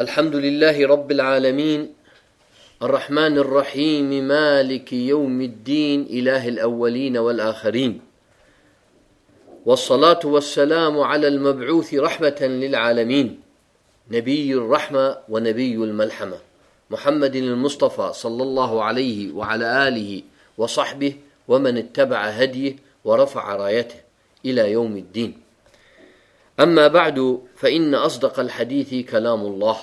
الحمد لله رب العالمين الرحمن الرحيم مالك يوم الدين إله الأولين والآخرين والصلاة والسلام على المبعوث رحمة للعالمين نبي الرحمة ونبي الملحمة محمد المصطفى صلى الله عليه وعلى آله وصحبه ومن اتبع هديه ورفع رايته إلى يوم الدين أما بعد فإن أصدق الحديث كلام الله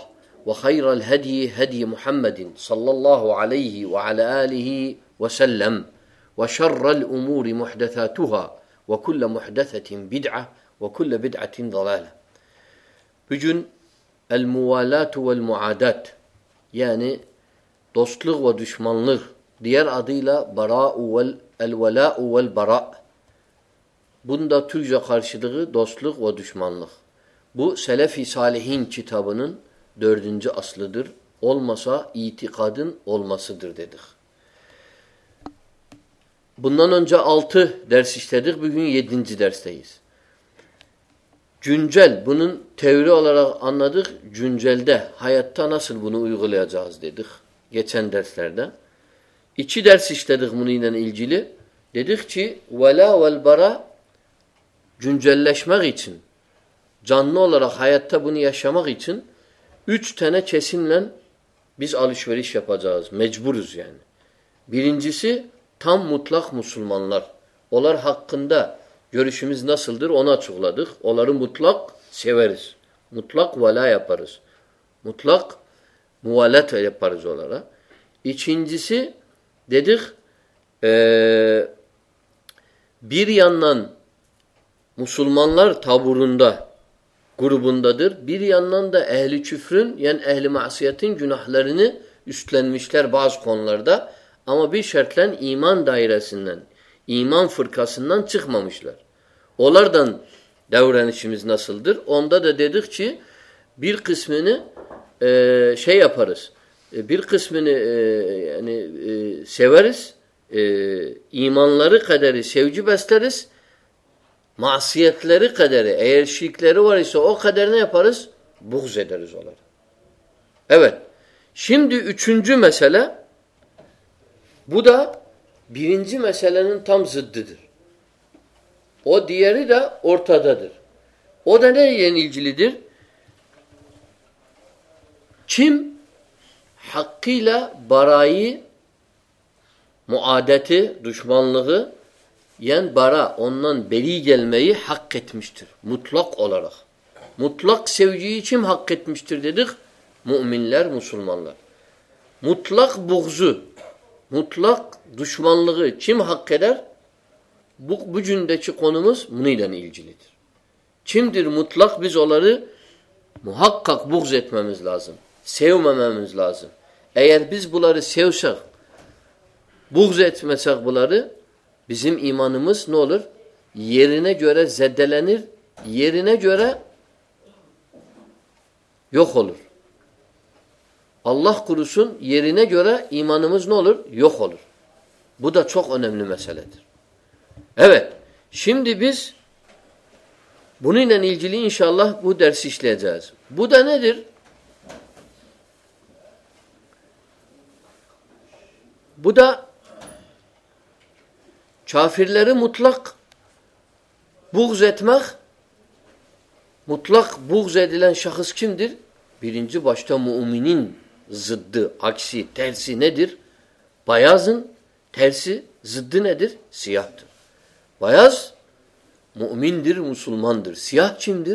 وخير الهدي هدي محمد صلى الله عليه وعلى آله وسلم وشر الأمور محدثاتها وكل محدثة بدعة وكل بدعة ضلالة بجن الموالات والمعادات يعني dostluk ve düşmanlık diğer adıyla bara'u vel el velâ'u vel bara'u بون دہ تاک لو دشمان سال ہند چا بن دور دسل اول مسا یہ درس جن جل بن جل دیا درس تنجل چیلا ولبرا جنجلش ما گئیچن جانو اولا ہایات بنی ما گئیچن یہ چیشن مین بیس علیشوری شہاز مجبور زین بیرین جیسے تم متلاق مسلمان لر الار ہقندہ یوریشمس نا سلدر اونا چولہ دکھ اولا متلاق سیوارس متلاق ولا ایپارس متلاق موال و یہ چیزن جسے دے دکھ بیان مسلمان لر ٹا بردا گرو بندا در بیان دہلی چھپرن اسیاتی جنہ لڑنے اسلین مسلیر باز خون آ شلین ایمان دائرا سنان فرقا سنان چکھما مسلار ادان دسلدر دیر چی قسم نے شہ آفارس بیسمس ایمان لار سوج ایسارس ماسی کلر خدر ہے خدر نا پارس بکار مشیال بو دا بھیرینج مسیال بار دسمان یعنی بارہ اونان بیری گیل میے حق کت مشتر مطلق اولر اخ مطلق سو جی چم حق کت مشتر دیدک مل مسلمان لر متلق بوگز متلق دشمان لم حید کو منی دن جم دیر متلق بز اولار حق بوگز مہم لازم سو مہ مز لازم ایئر بی بلار سو سکھ بوگز مکھ بولار بسم ایمان نولر یہ جا یہ جہل اللہ کورسنہ جہا ایمانہ مز نول خولر بدا چوک بھونجلی ان شاء اللہ شاہفر لیرے مطلق بوگ زیت مخ متلق بوگ زیت شخص چمد برینچ باشط مومین زدہ اچھی تہرسی ندر بیاضن ٹہر سی زد ندر سیاح تر بیاض مومی در مسلمان در سیاح شمد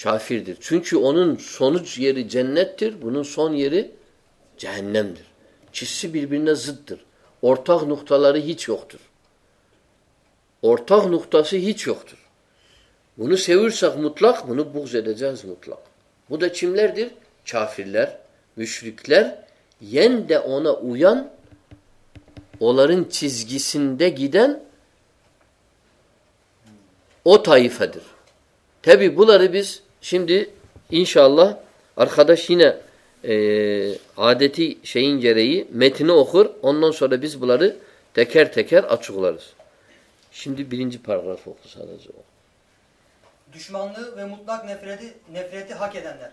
شاہ فرد چونک اون سنچ یری جہن بو سیرے جہند سے زدر لر نسٹرس متلاق جہاز متلاق مدت شمل چیز گیسی بولا ربیس اللہ اور خدا e, adeti şeyin gereği metni okur. Ondan sonra biz bunları teker teker açıklarız. Şimdi birinci paragraf oku sadece o. Düşmanlığı ve mutlak nefreti, nefreti hak edenler.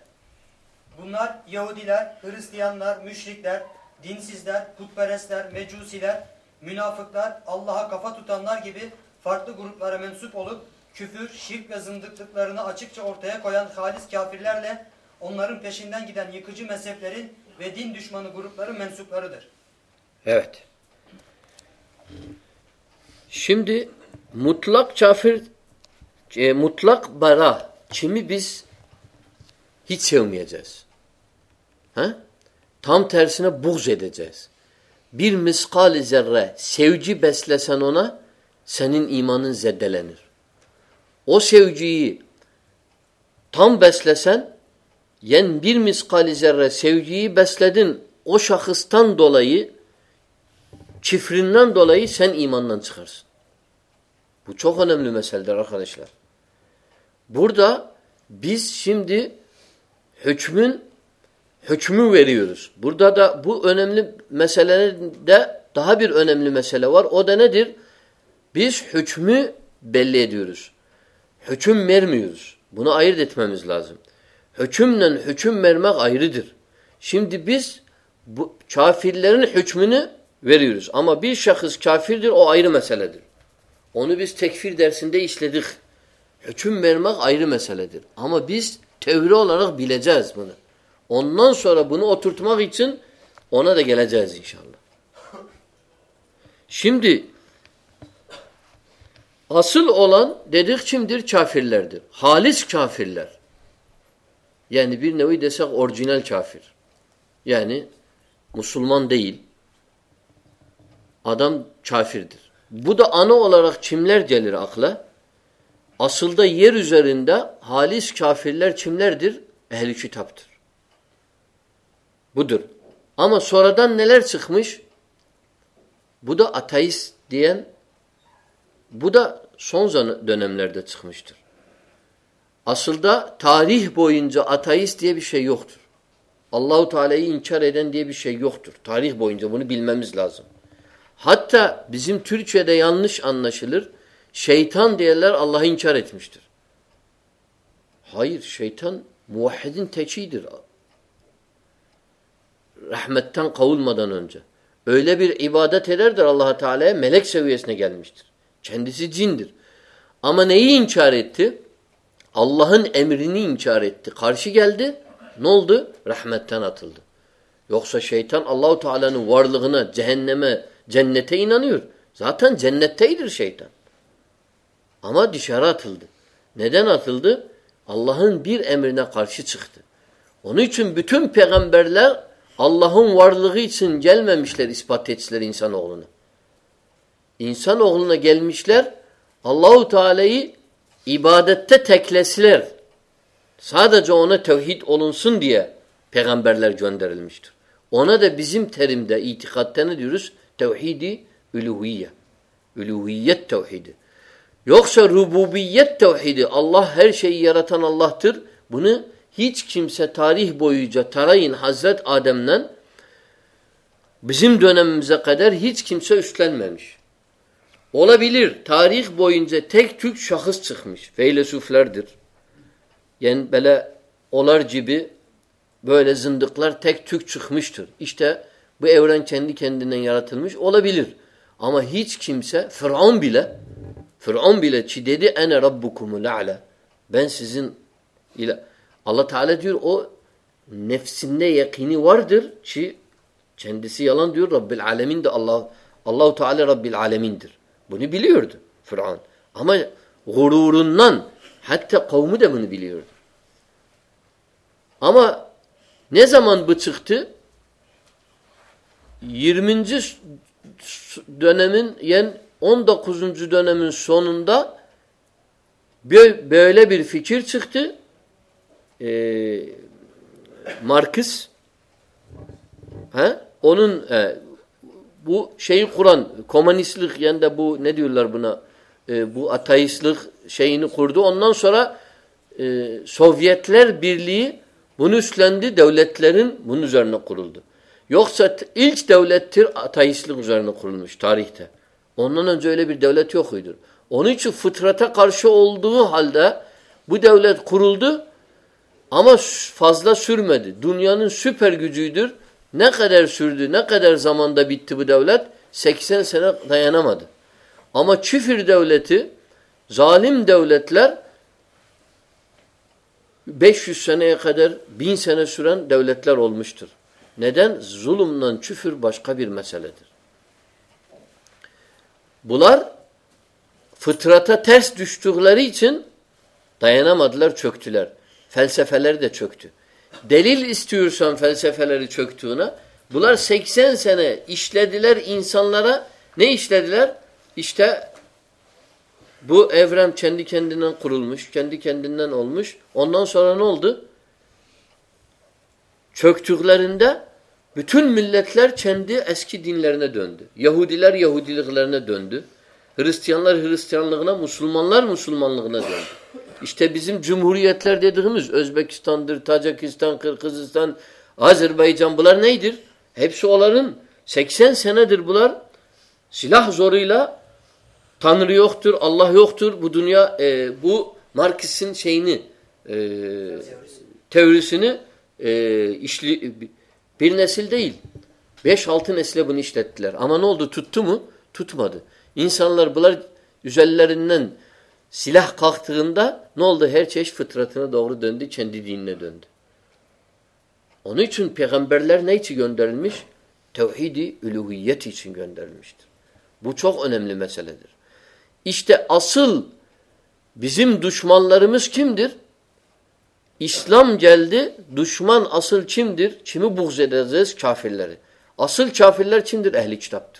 Bunlar Yahudiler, Hristiyanlar, Müşrikler, Dinsizler, Kutperestler, Mecusiler, Münafıklar, Allah'a kafa tutanlar gibi farklı gruplara mensup olup küfür, şirk ve zındıklıklarını açıkça ortaya koyan halis kafirlerle شم مطلق چافر مطلق برا چھم بس ہی سو میج تھم تھرس نا بو زیر مسخال سو جی بیسلسن سنی ایمان زد وہ سو جی تھم بیسلسن یعنی مس خالی سیو جی بسل دن اوشاختن دول شفرین دول سین ایمان سروس بوڑھ دہ بیسم دچم ہر بوڑھا مسلے تحابیر اونیمل مسلم در بیس ہلس ہیرمس بھون آئر دتما مجلازم ہوچم نوچم میر مخ آئر در شم دس ہوں ہما بیس شخص چھافی در آرم اسلے در اوس ٹھی در سند اس دکھ ہم میر مخ آئرم سل ہمہ بل جانا اوترا سنا دیکھی جائز ان شاء اللہ شم دصل اولان دید چم در چھا فیلڈر در حالث چھ فیلڈر یعنی یعنی مسلمان دئیل بنو چھیمل اخلا اِندا دیر بردان سکھم بھائی بد سو زن دن سکھمست شاہیخت اللہ تعالیٰ انچارختر اللہ انچارج مسترد عبادت اللہ تعالی سے جندر امن اللہ امرینی انشارت کرش غیل دول رحمت اللد یوقص شیطن اللہ تعالیٰ ور لو ذہن جین شیتن امر شہرا اللہ بیر امرہ کرم بتم پیغم بڑل اللہ ور لگی سن جل مشل اس پات اوغل نیل مشل اللہ تعالی عبادت سادہ سندیا پیغام برلر اونی دا بزم تھرمس یوق سو ربوبی اللہ ہر شہر اللہ تر بنچ کم سہ تاریخ بوی جہ ترین حضرت عدم نن بزم دونم ذہ قدر ہچ کم سہ اسلش اولا بلیر تاریخ بوئین چیک چک شخص چکمشیل سو فلر در یعنی اولر جب زند کلر تھیک چھک چھمش تر اشتہ بوڑین چھند چند مش اولا بلیر ہما ہچ کھیم سے دے دے نا رب خوم اللہ دور او نپسند یخینی وردر چی چند سی الم دور رب المند اللہ اللہ تھا رب الالمین در ہماڑی ہمہ نزامان سے سونفر چکت مارکیس نس لکھا بو ندیار بونا اٹھائیس لکھ سی خوردو ان شویت لرلی منوسلیر کورلدو یو دیولہ اٹھائیس لکرنا خورن تاریخر فتر کارسو اولدو ہالدا بو دولیت خورلدو آما فاضلہ سرما دے دنیا نے سوفرگی جیدھر ن قدر شرد نہ قدر زماندہ بولت سیکسن سنہ تائانہ مدد امتفر دیول ظالم دولت لر بن ایک قدر بی سنہ سرن دت لر اول مشتر نظم نفر بشقاب بولر پھترت لری چن تائانہ مدل چوک چل پھیل سا پھیل دے چوک چھک چھکلا مل چند اِس کی لڑنے یہودیلار یہودیلڈ رستان لارسلمان لگنا اسٹوریٹبستان سیکسین سین دربل تنری اختر اللہ بدونی سیوسل نیشل آمانو ٹوتوماد انسان بلارن سلہ کھندہ نل دہر چیس فترتور دند چند دینا دند اونچن پھیم بڑل نئی چھگیو چھنگ بچہ اونیم ندر یہ اصل بزم دشمان لرمس چمد اسلام جلد دشمان اصل چم در چمب بہذ چافل لر اصل چا پہل تبتر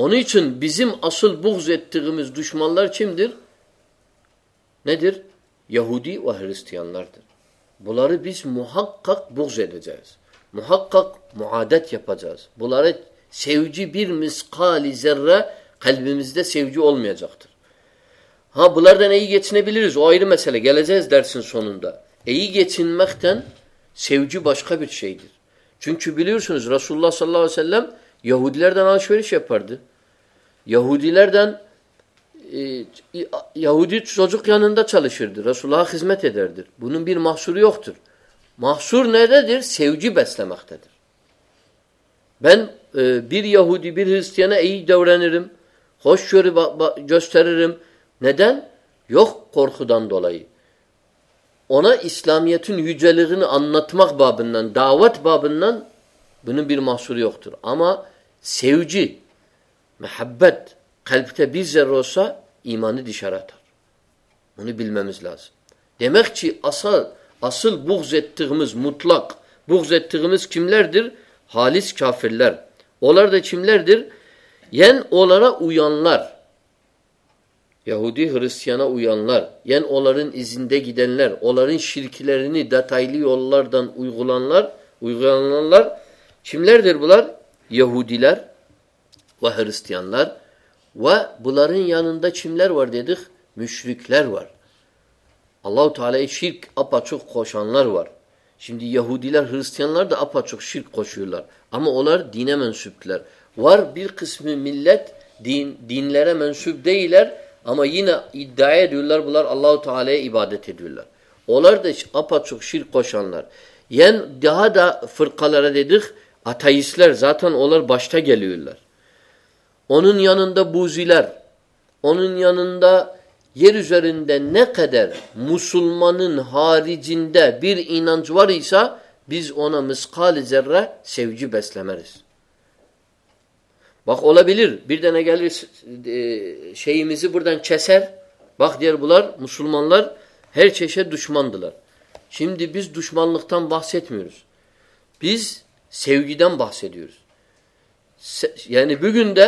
اون چھ بزم اصل بوگز گیمس دشم الم در ند یہودی وحرستی بلار بز محق بگز محق محادت بلار سیوجو بشخبر شہد چونچھ بلیر رسول اللہ صلہ وسلم یہودی لڑاندر دیر سیوزی بسلمان یو کور خدان دلائی انسلامیہ انتماک بابن دعوت بابن بنمبیر معوری اختر آما سوجی دالملر دیر یعن گیڈن لراری و ہرستانل و بلر یاندہ چھمل وشرک لیر و ال اللہ تعالی شرک اپت خوشان لارور چند یہیستان لر اپت شرک خوشیلر اما اولر دینہ منسوبل و بال قسمہ مل دین دینا مین سب دے لر امہ یہ اللّہ تعالی عبادت اپر خوشان لر یعنی دا فرقہ دید اتھائی اسلاتھ بشتہ گلو اونند بوزیلر اونندا مسلمان لر چھ دشمن دلر شم دشمان بہ شو جی دام با سی دہ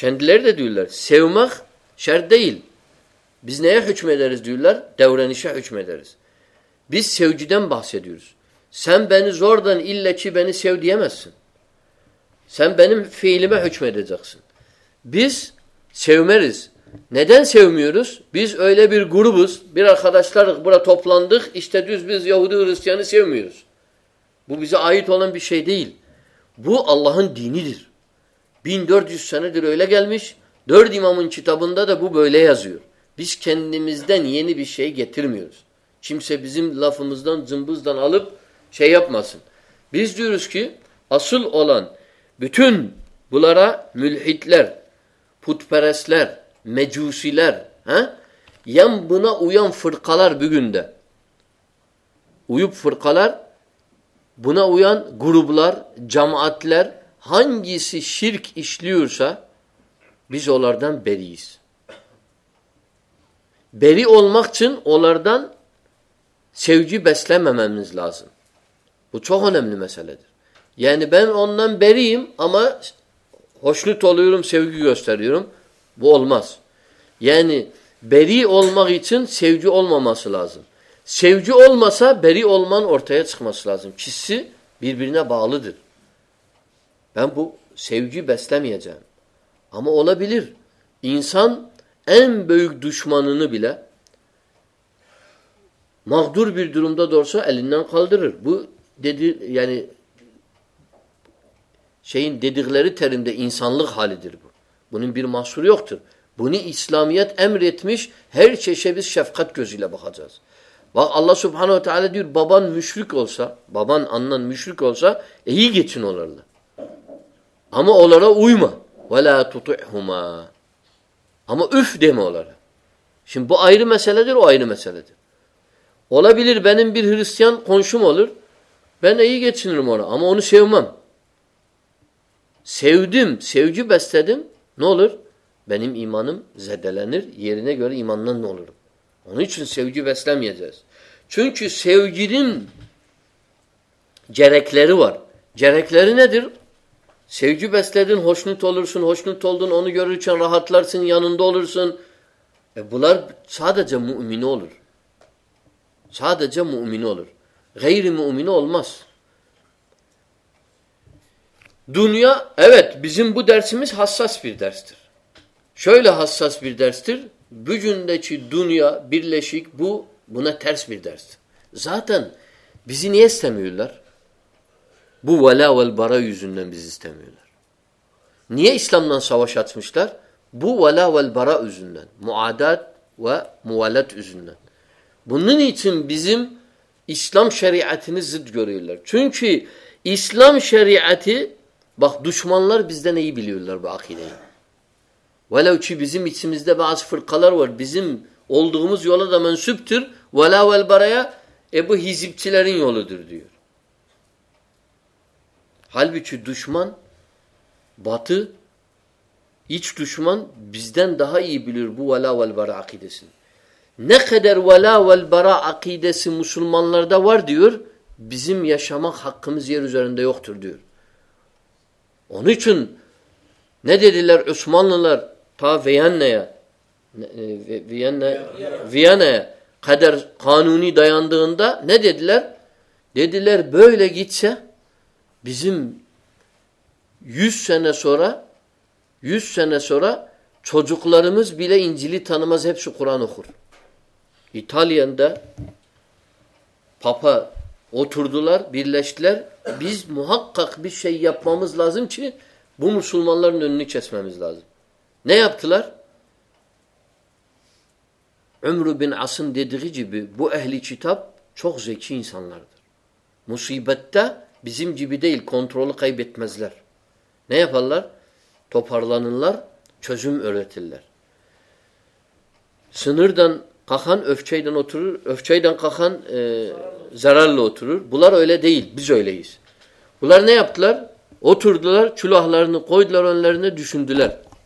شند لٹ دے ڈیولر سو مکھ شر دل بینا ہچمد ڈولر دورہ یو مدرس بیس سو جم بہ سیدورس سم بین زور دن لچی بہ سیم سم بان فیل ما ہچم رزا سس سو مرز نو میر بیس گڑوس برا خدا بڑا تھوف لان دکھ اس میرس بوزا آئی تول شی دل بو اللہ دینی دس بیسام تبدہ زور بس کھینس دن یہ شاہی گیترمیر چم شی زم لفظ شاہب مس بیس کے اصل اولان بلرا مل ہٹل پھٹ پریسل میجوسیل بنا ام پھٹ کالر بگندہ اب پھٹ کلر بن او گڑبل جمع اتل ہنگ سرک اس لیے اولردان بیریس بیری اول ماک چن اولردان سو جی بسل مجھے لازم بچہ ایمن مسئلہ یعنی اونم بیریم اما حوشل تولیر سو جیسٹرم اولماس یعنی بیری اولما ٹھن سو جی اولما مسئلہ لازم سو جی اولما سا بیری اولمان ارتھا ماس لازم فش بی نا بہ لدر جم اولا بلیر ایم دشمن بلا مغدور درس ایلیندر یعنی بونی اسلامت ایم ریتمیش خت اللہ دور ببان مشری کولس ببان ان مشری کولس یہی گیت اللہ ہما اولا اوما ووما ہمارا میسیا مدر اولا بینمان کنسوم رم ہمان سوڈیم سوجوب اسم نولر بیان سوجو ایسلام چنچو سو جیم جیر جیر نا در سنوشن رحت لر سنگ یعن سن جمو اوینا جمو اوین دنیا حساس بردست بجن دنیا برلس بردست ب وا ویوض نیے اسلام نان سوا شاط مشل بو وا وا عزون دن مادات و مولت اضن بھون چم بزم اسلام شرع ات نیل چنچی اسلام شرع اتھ باخ دشمن لڑ بہ یہ بلیر باخی دہی ویزم بس دس پھٹ کلر بزم اولد گول سبتر والا ولبرا اے برودیور حلو دشمن بت دشمن بو والا ولبرا عقید نلا ولبرا عقید مسلمان لر دہ وزم یا شمق حقم زیر ہنچل اسلر تھاانونی داندہ سورا شنا سورا چھجل انجلی تھانہ مذہب شکرا نخر اتالی اندر پپہ اوتھرر لازم چھ بو مسلمان لینی چشمہ لازم نی ابت الر امر الدین اسن دید بو اہلی چھب چوک ذکشی مصیبتہ بولار دلر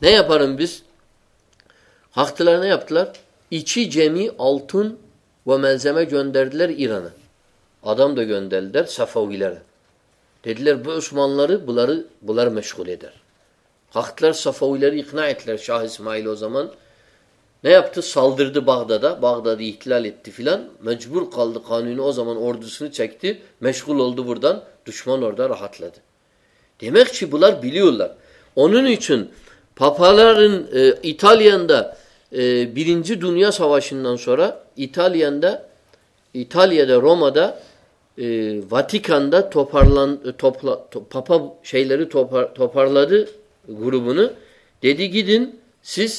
نیا ہاکلارا شاہیلا باغ دادی فی الحال امن اردو سن چیک مشق الدان دشمان اردار بلر بلی اللہ اونونی چھال اطالین درینج دنیا سواشن نو سورا اطالین دہ اطالیہ روما دا وا خاندا شہلا گرو بن گین سیز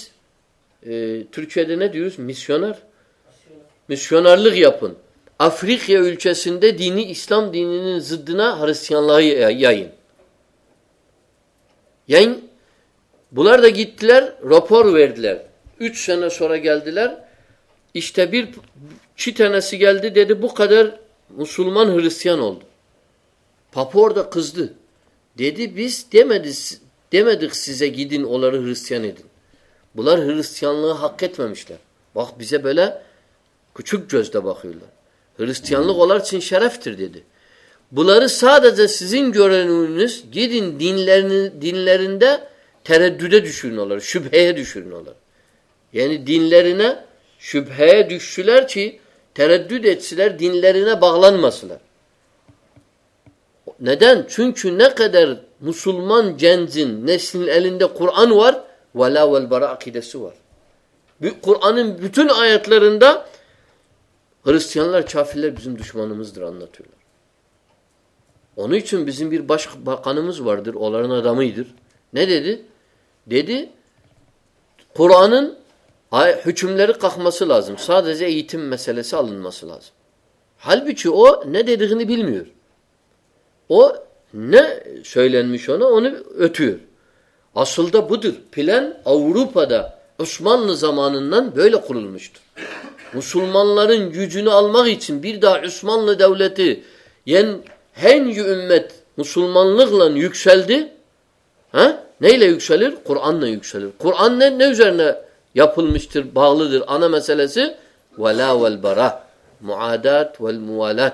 ترگی اپن آفریقن دینے اسلام دینے زدنا ہر بلر گیت لر رفرل گیالدے بکادر مسلمان ہرسان بلر ہرسان لوگ ہاکیت مخلا کچا باکر ہرسیاں الا شرافر دے دے بولار ساتھ سنس گیم لرن لرا ٹھیر دشور نولا شسور نو یعنی دن لرین شاید در بغلان چن چونہ مسلمان جیندہ رسم دشمان بزمبیر لڑ كہ مسل اعظم سا دے جا يت مسلسا علن مسلح آزم حلب او نيد نل ميور او نل مشيو نا اوتر اصل تو بتر پھل اور پدہ اسمان نمان نكل المشت مسلمان لڑ جلمائى كن بيد اسمان نولت يہ ہيں مسلمان نقصان یا پل مشتر بہ لانا ولبر یہولہ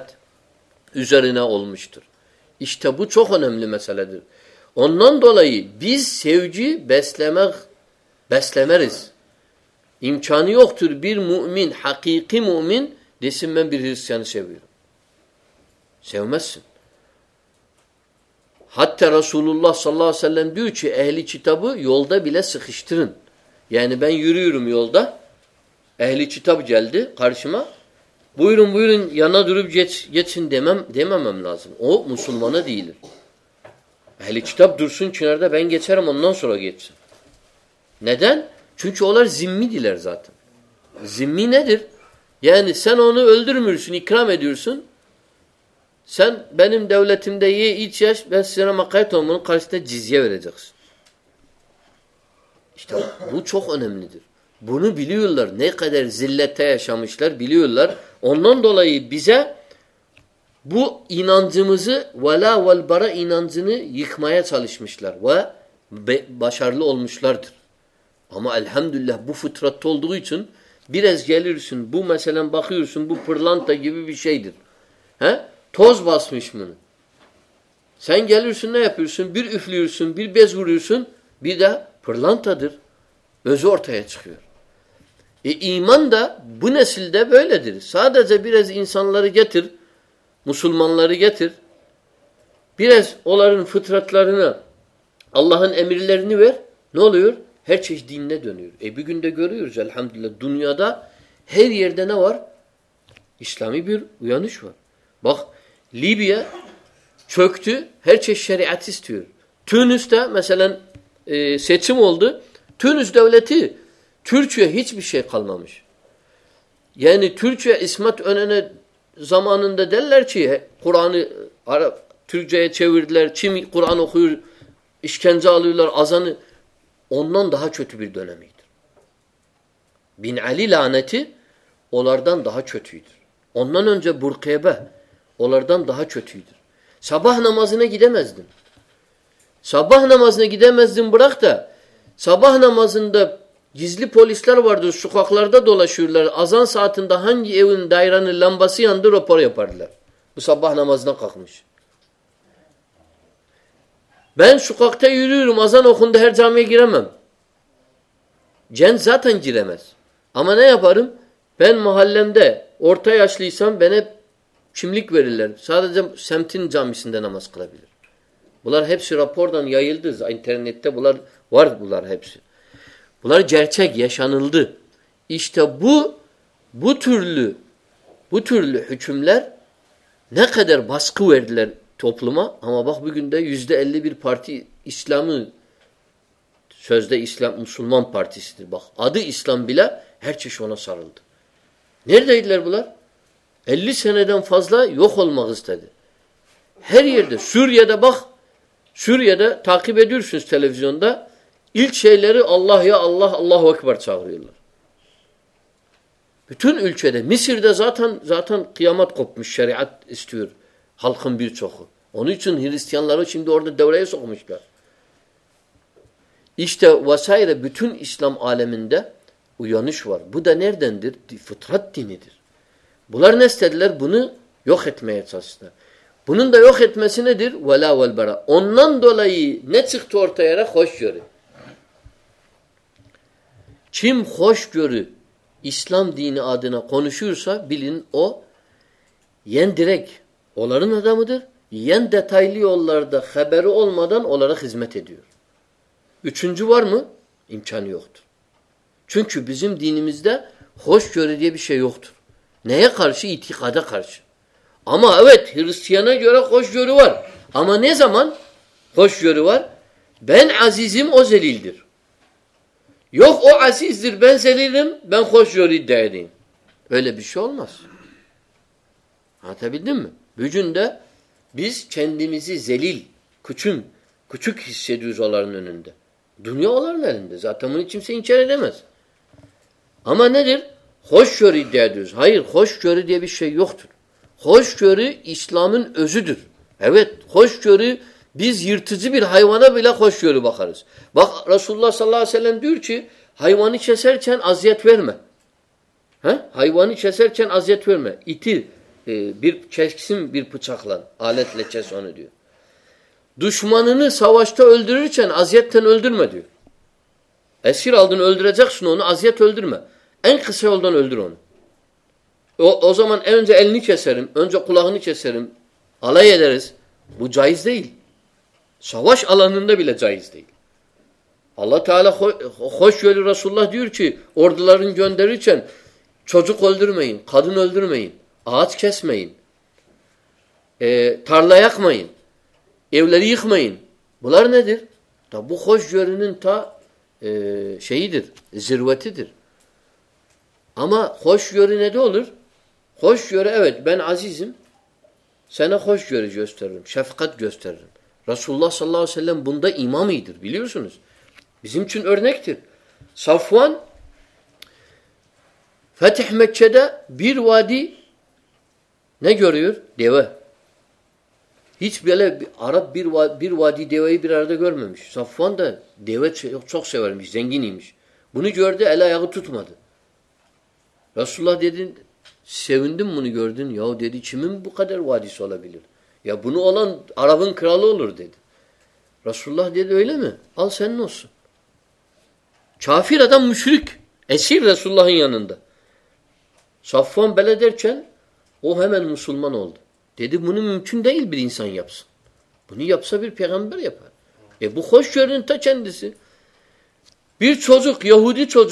حقیقی حتیہ رسول اللہ صلی اللہ وسلم اہلیت یعنی بہ یورم یولدہ اہلی تب جلد خرچ ما بے بن یا نو دمت اوہ مسلمانہ دل اہلی تب درسہ منسلک چولر ذمی دل ذات ذمی نو نو سن اقرام در سم دولتہ یہ بو چکن بو نل نیک مسلر دلائی نام جمز وارا جائے چالیس مسلارو اول مسلر الحمد اللہ بات دن ایس گیلسن بو مسئلہ باقی بو فر لان تھا لگر مسلمان لڑکی بیرز اولرت لارنہ اللہ امیر نولیور الحمد للہ دنیا دا ہیرد نور اسلامی بخ لیبیا چھک تھیسٹونس دا مثلاً سچمول ٹھینس ڈول ٹھرچ ہشے خلنامش یہ زمانہ قرآن وشخن اذان اون دہ چوٹ بین علی لانت اولردان دہت چوتھی اونج برقی بہ اولردان دہت چوتھی صبح نماز سبہ نام نے گی دس دکھا سب جیزلی پولیسر سوکھاکلر آجان ساتھ نہ جین جاتی میس ہمانے پم محل اشلی سم چھملی کلر جام د بلار حفبسرا پور دن تو بلار حب سے بلر جیشان لیر ندر بسکویر توف لما ہما بخ بہ الارتی اسلام سا اسلام مسلمان پارتی سر بخ اد اسلام بلا شنا سر الر بلار فضل یوخل مغس تر شر Suriye'de takip ediyorsunuz televizyonda. İlk şeyleri Allah ya Allah, Allahu Ekber çağırıyorlar. Bütün ülkede, Misir'de zaten zaten kıyamet kopmuş, şeriat istiyor halkın birçoku. Onun için Hristiyanları şimdi orada devreye sokmuşlar. İşte vesaire bütün İslam aleminde uyanış var. Bu da neredendir? Fıtrat dinidir. Bunlar ne istediler? Bunu yok etmeye çalıştılar. اسلام دینا درگا مدر یہ چنج وارم ان چن چھ بزم دین چورختر نیا کارچی خدا خرچ ہماس چینا جرور ہمانے زمان عزیزم او زلیل در یو او عزیز درلسم دس چین دلیل کچھن کچھ حصے دولر اولر ناس ہم حوش چور اسبیرہ چوری بخارس بخ رس اللہ صحت حییوان سیر چھزیت حیوان چھزیت دشمن علسنت او عمل چیز سرم الس بائز دل سبش اللہ جائز دہی اللہ تعالیٰ درچی اردو لارن جورمعین خادن آج چشمعین تھار لائخم دیر تب خوش شہید اما خوشن حوش جا بہ عزی زم سہ خوش جس تر شفقت جو تر رسول اللہ صلم بن دہ امام بلیو سنس زم چنک سفان فتح چیدہ بیر وادی نک جے ول عربی بیر وادی صفان دہ دےت سورگینی امس و رسول اللہ سیون دن دن یا قدر وادی رسول مشرق اصی رس اللہ سب فام بلد او ہی مسلمان اولد منچ دلسان پھیمبر سوز یہ سوز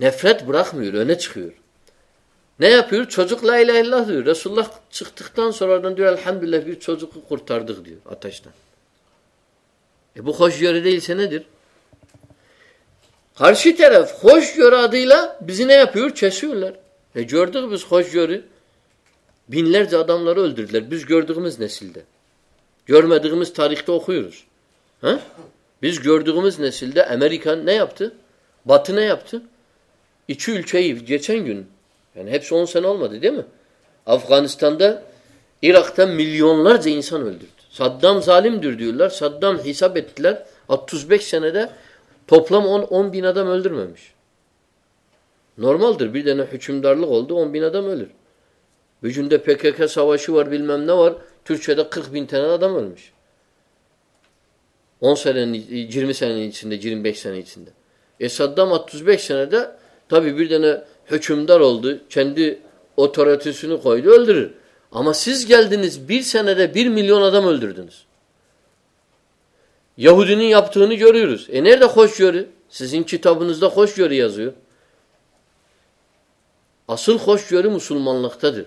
Nefret bırakmıyor, öne çıkıyor. Ne yapıyor? Çocuk la ilahe illallah diyor. Resulullah çıktıktan sonra diyor elhamdülillah bir çocuğu kurtardık diyor ateşten. E bu hoş yöre değilse nedir? Karşı taraf hoş yöre adıyla bizi ne yapıyor? Kesiyorlar. E gördük biz hoş yöre. Binlerce adamları öldürdüler. Biz gördüğümüz nesilde. Görmediğimiz tarihte okuyoruz. Ha? Biz gördüğümüz nesilde Amerika ne yaptı? Batı ne yaptı? Afghanistan دربی دہشن در لو روای شو میم جرم سنم بیکسام اتوس back سن دا تو چمدار Uttar آما Cs گیا سن ملیون دنس یہ سنی خوشر season چیٹا بنوس خوشرز آسل خوشر مسلمان اختدار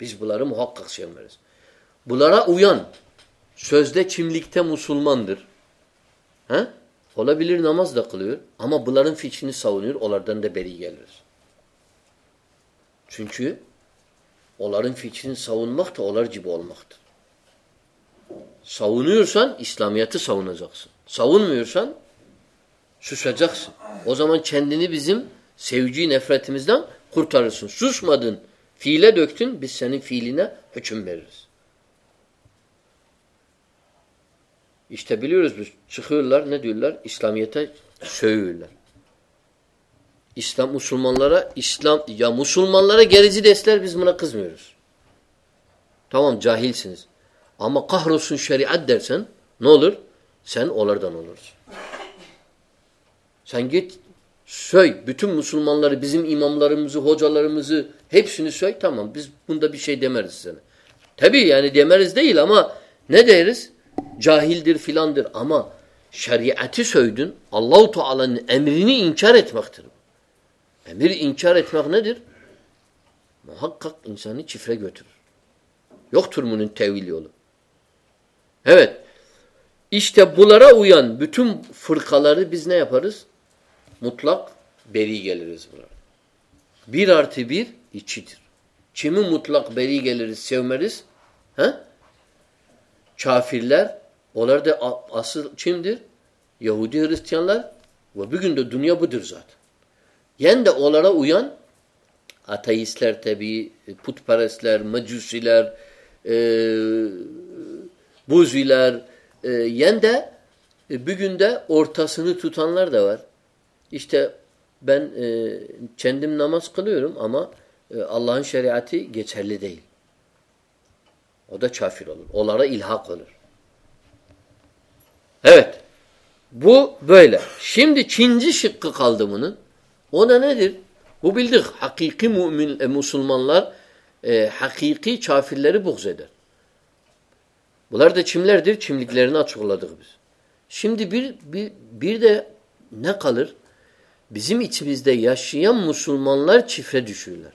بلار بلارا اویام لکھ مسلم در ہاں ہوما بلار فیشنی ساون Euler دن دبری چنچو یہ اولارم فیصد ساؤن مخت اولر جب اول مخت ساؤن رسان اسلامیہ تو ساؤنسن ساؤن عرسان ہو زمان چین دینی بزم سیو جی نفرت دان خورت رسن فیلہ دیکھ بن فیلینہ ہچم میرت الدی اللہ اسلامی مسلمان لارا اسلامان لاراجی تمام جاہیل سنہ قہر سن شہر ادر سن نولر سنر دولر سنگیت سی بھم مسلمان لار بزن امام لار ہائیسما ندے جاہیل در فیل در آما شری اٹھی سہی دن اللہ تعالی نے انچار انچارک انسانی چھفرائی گھر تھرم ٹویلو بولارا اویا بتم فرخالرس متلاق بیری گلر بیرارتھی یہ چر چمہ متلقیل سیو مرس چھا پھر لر اول چھمد یہ گند دنیا بدر زات یہ اولرا اویان اتھائی اسلبی پتفر اسل مجھوسل بوزویل یند بند اور سو چان لر دور یہ چند نماز اللہ آتی گیلے چینج کال در بو ہاکی مسلمان بکسائدار دیردی نا کالر بھیم مسلمان لرار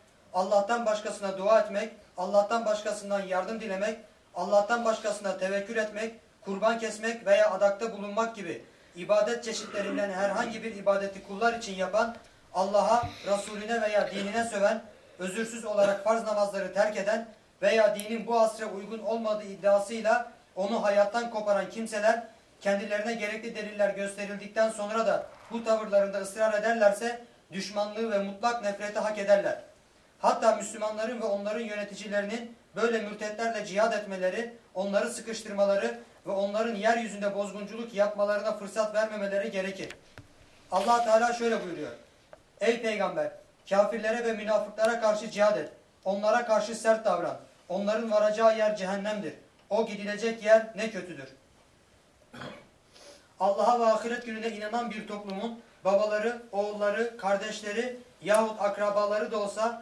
Allah'tan başkasına dua etmek, Allah'tan başkasından yardım dilemek, Allah'tan başkasına tevekkül etmek, kurban kesmek veya adakta bulunmak gibi ibadet çeşitlerinden herhangi bir ibadeti kullar için yapan, Allah'a, Resulüne veya dinine söven, özürsüz olarak farz namazları terk eden veya dinin bu asre uygun olmadığı iddiasıyla onu hayattan koparan kimseler, kendilerine gerekli deliller gösterildikten sonra da bu tavırlarında ısrar ederlerse düşmanlığı ve mutlak nefreti hak ederler. Hatta Müslümanların ve onların yöneticilerinin böyle mürtetlerle cihad etmeleri, onları sıkıştırmaları ve onların yeryüzünde bozgunculuk yapmalarına fırsat vermemeleri gerekir. Allah Teala şöyle buyuruyor. Ey peygamber, kafirlere ve münafıklara karşı cihad et. Onlara karşı sert davran. Onların varacağı yer cehennemdir. O gidilecek yer ne kötüdür. Allah'a ve ahiret gününe inanan bir toplumun babaları, oğulları, kardeşleri yahut akrabaları da olsa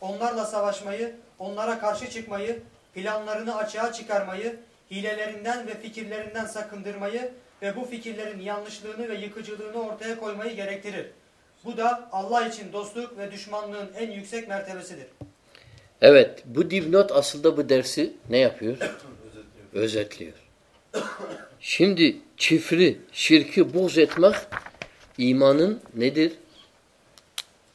onlarla savaşmayı, onlara karşı çıkmayı, planlarını açığa çıkarmayı, hilelerinden ve fikirlerinden sakındırmayı ve bu fikirlerin yanlışlığını ve yıkıcılığını ortaya koymayı gerektirir. Bu da Allah için dostluk ve düşmanlığın en yüksek mertebesidir. Evet, bu dipnot aslında bu dersi ne yapıyor? Özetliyor. Şimdi çifri, şirki buğz etmek imanın nedir?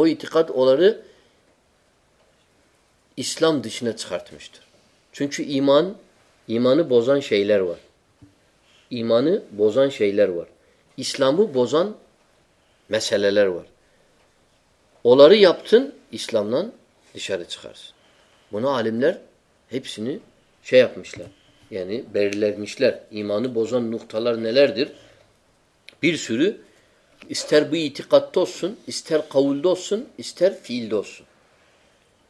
اٹرکاد اسلام دسنے سنچو ایمان ایمان بزان شی لیر ایمان بزان shell اسلام بزان ملارن اسلام بنو Euler ہی پھر شہ مسلیر یعنی بیرلیر مسلیر ایمان بزان نختال نلیر در پیر سر اس تر بتو سن اسر كول دن اسر فیلڈ سن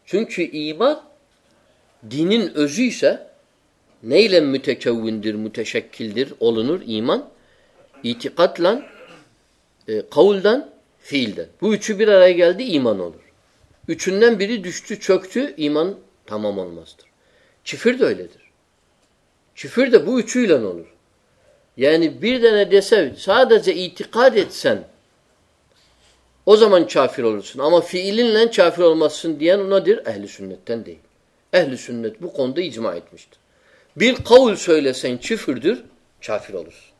چونكے ای بہ دین عزی سا نیل مٹیک مٹھیک ساكھل در اول اییمان یہ قتل كول دن فیلڈ بھیل دیمان یہ چھ نمك ایمان تھمام چھ دل چھ دہ بن اول Yani bir tane dese sadece itikad etsen o zaman kafir olursun. Ama fiilinle kafir olmazsın diyen onadır ehli sünnetten değil. Ehli sünnet bu konuda icma etmiştir. Bir kavul söylesen çüfürdür, kafir olursun.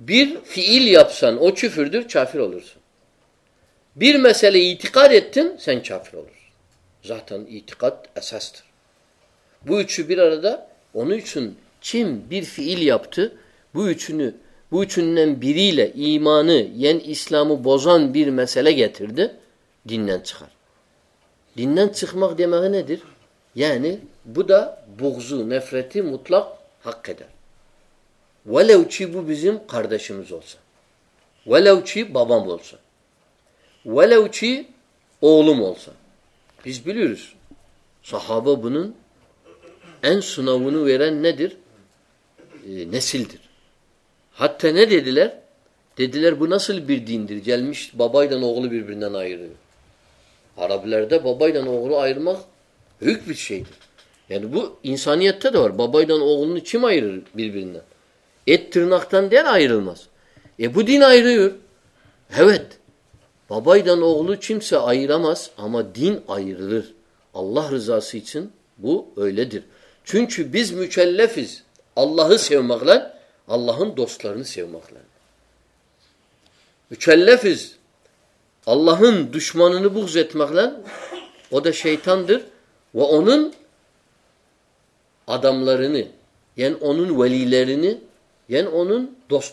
Bir fiil yapsan o çüfürdür, kafir olursun. Bir mesele itikad ettin, sen kafir olursun. Zaten itikad esastır. Bu üçü bir arada, onun için چم برفت بچھ بریہ ایمانہ یعنی اسلام و بوزان بر میل سکھر دن سکھمک دیں mother یعنی بہ بوت مطلق حقر و بزم کردشم زولسا ووچھ بابا مولسہ والو اول مولسہ سہوا بن این سنو ند نسل در ہاتھ لے دیدیر بو نا سلمی بابائی دانوند بابائی دانوا انسانی چھم برندانگان دیر آئی رماس یہ بو دین آئی رو بابائی دان چھیم سے اللہ رضاسی اللہ سکل اللہ دس لرن سو مکلنف اللہ دشمن بخذ مکل خود شیطھان در وہ اون عدم لرنے یعنی اون لرنے یعنی اون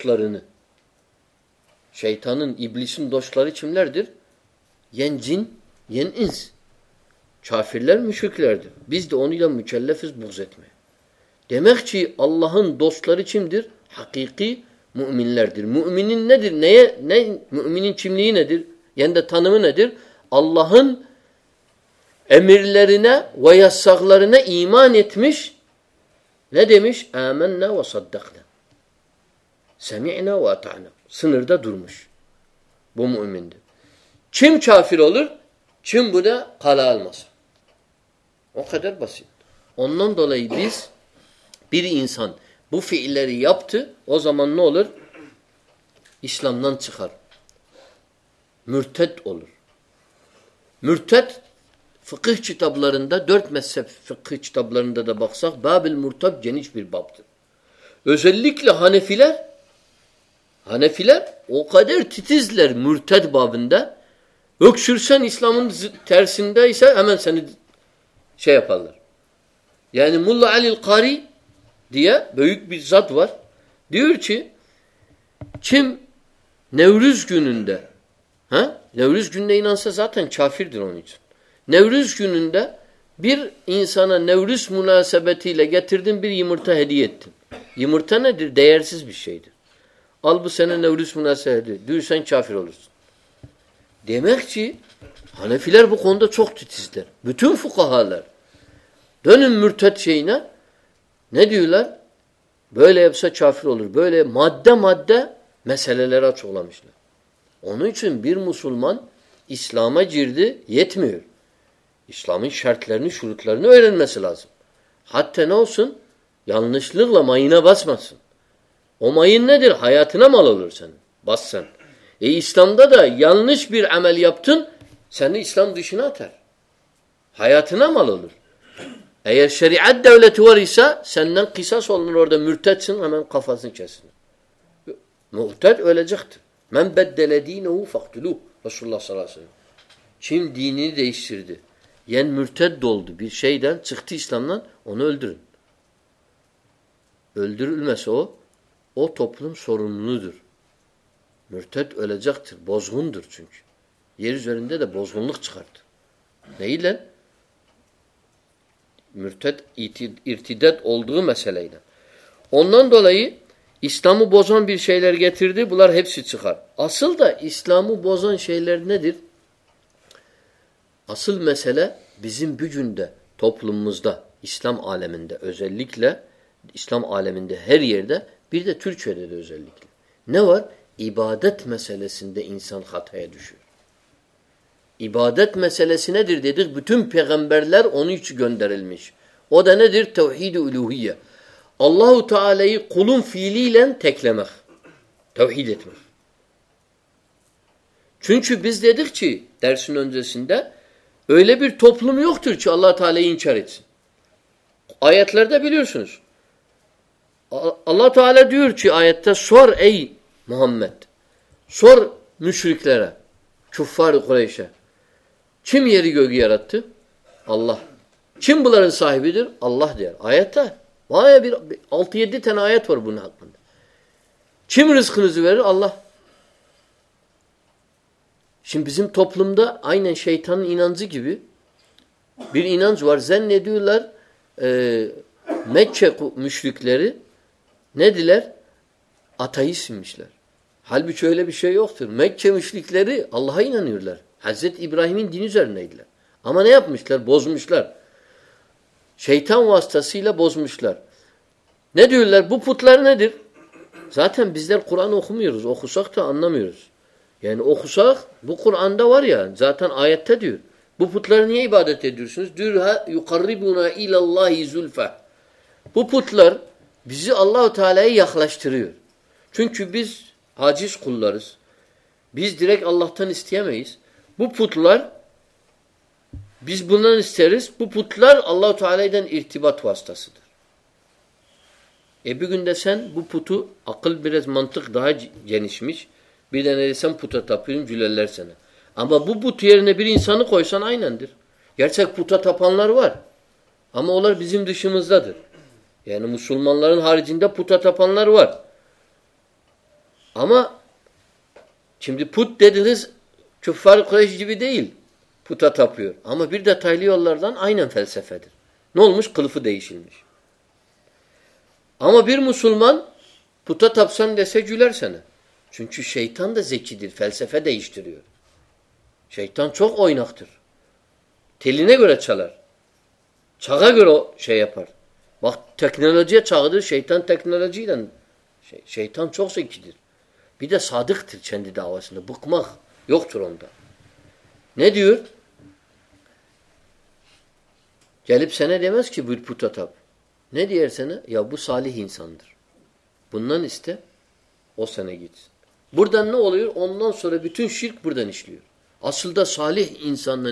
درنے شیطھان ابلی سن در چم لرد یعنی جن یعنی از شافل لڑ مشق لرد اون یہ بک زیادہ اللہ حقیقی اللہ بھاس bir insan bu fiilleri yaptı o zaman ne olur? İslam'dan çıkar. Mürted olur. Mürted fıkıh kitaplarında dört mezhep fıkıh kitaplarında da baksak Bab-ül Murtab geniş bir babdır. Özellikle Hanefiler Hanefiler o kadar titizler mürted babında. Öksürsen İslam'ın tersindeyse hemen seni şey yaparlar. Yani Mulla Ali'l-Kari دیا ستو نورس کیوندہ نورسا سات نورس کی نورس مناسب مرتہ حدیت یہ مرتہ نا بس نورس مناسب چیلہ پھر چوکر بتالر دونوں مرتبہ چی نا شافر مدہ مدہ مسلسل بیر مسلمان اسلامہ جرد یتمر اسلام شرط لرن شروع نسل اعظم حتنہ سن یل نش لمائینہ بس مس عمین دل حیاتنہ ملول اسلام دادا یہ سن اسلام دشینا تھر حیاتنہ ملول اير آڈا ايليٹو سا سن كى سول مرتيت سن ميں كفال چيں مرتيت ايليجر ميں لولہ چيم دينے سرديں مرتيت دلديدان چكتى اسلام ايلدر ميں سو ٹپ سوردر مرتيت ايلي جكتر بس گن در چونچيں دا بس گن لكھات اسلام بوزان اصل دہ اسلام بوزان شیلر ندر اصل میسل بزم بجن دہ توف لمز دہ اسلام عالم لکھل اسلام عالم دے ہری دہ چرچا لکھلے نور عبادت میسلے سندے انسان ختھائے عبادت اللہ تعالی سن اللہ تعالیٰ چھم اللہ چھم بلار اللہ دیر آیا آئوار بونا حکم چھم رس کن اللہ چھمبسیم تھفلوم موسری آتائیمسلر ہال میٹ سے موسری اللہ حضد ابراہیم دینی سر ہمارا بو پار پلائی بات بو پتو عقل منٹ دہائی سم پھٹ سنبھا بو بٹو سنسان پھٹا تھا روار ہما اوار مسلمان چپش جی دل پھپور ہمہ بیرناسلمان پتہ تب سن سیلر سن سنچ شیتھان دا فی الفاظ شیتھان چوک اوینتر ٹھیلے چلر چھگاڑ ٹیکنالوجی شیتھان ٹیکنالوجی شیتھان چوک سیکر صادق تر چند بک مخ جلپ سنہا دیمس کے بدپت نی دیر سنہ یا بالحی انہ سنہ بڑے شرک بردن اصل سالہ انسان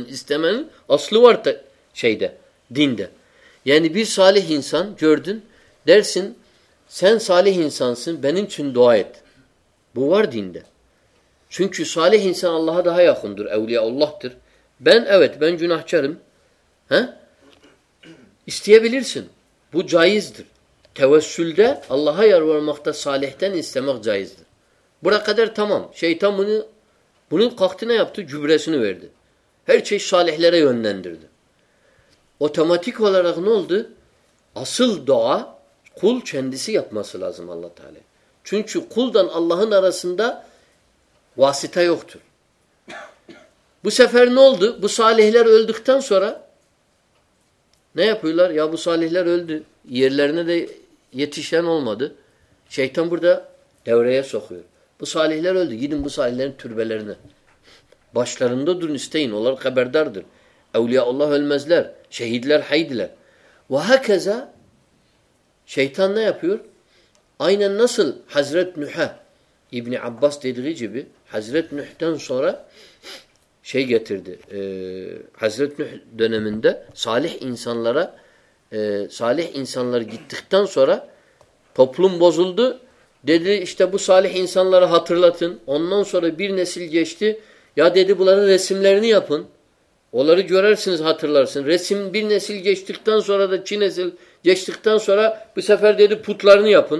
اصل یعنی سالہ انسان سن سالہ انسان سین سن دعائت بار دین دہ چونکہ صالح سن اللہ اول اللہ تر بین اوت بین جناہ چرم اس ولی سن بائزد تھوس سلدہ اللہ ارور مختہ صالح اصطمخ جائزد بڑا قدر تھمام بنخت نافت جبرہ سن ورد صالح اوتما تھی لڑ اصل دعا کھل چھندی افمہ صلی العظم اللہ تعالیٰ چونکہ کھلتا اللہ سندہ وا سخت بس نول درد دکھاؤں سو را نہیں پھیلر یا بالحلنا دے یہ سول مددم بردا دور بس آردی بسل بشلر درست مزل شہید لر حیدر وزہ شہتان آئی نسل حضرت نو یہ بھی اباس دے دے جزرت محتن سورا سی گیتھر حضرت سہ لنسان لڑا سا لہسان لر گان سورا تھفلوم بزلدو دے دے اسٹاب سہ لے ہاتھر لا تھنوں سورا بیسیل جیشت یا دے دولارنی اپن الا جورسن ہاتھر لارسیم بی نیسیل جیش تیک سورا چی نیسل جیش تک تا سورا پیسا پھر فت لارنی اپن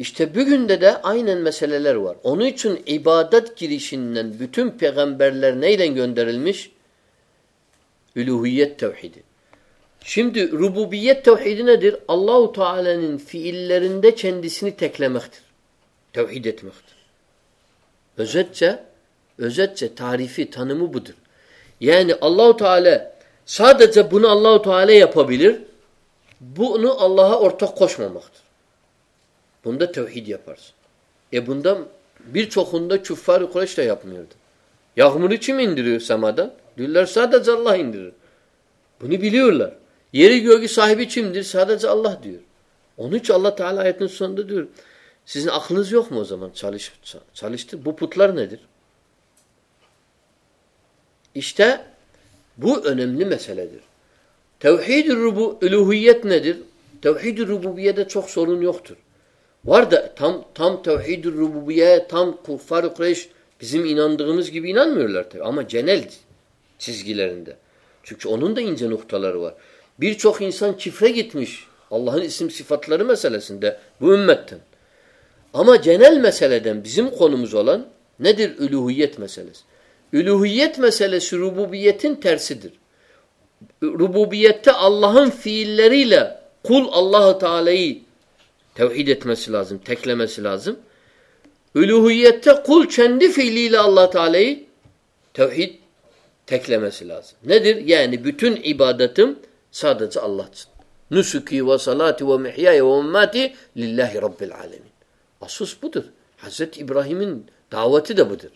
آئی نن مسلر اُن کن نن پیغام نئیلس روبوبیت اللہ یہ اللہ اور پارسندہ چھپار یامندر صاحبی چمندر ندر اسدر تھی ربو الیوت ندر چوک سرون تر وردہ فروخشہ چھ اوہ ان چھوخان چتھ اللہ جینیل قونم ذلنتی اللہ تعالی تھی عید مسلم تھیلم فیلا اللہ تعالی عیت تھی ندر یا نیٹھن عبادتم سادت اللہ سنسی و رب الم اس بتر حضرت ابراہیم دعوت د بتر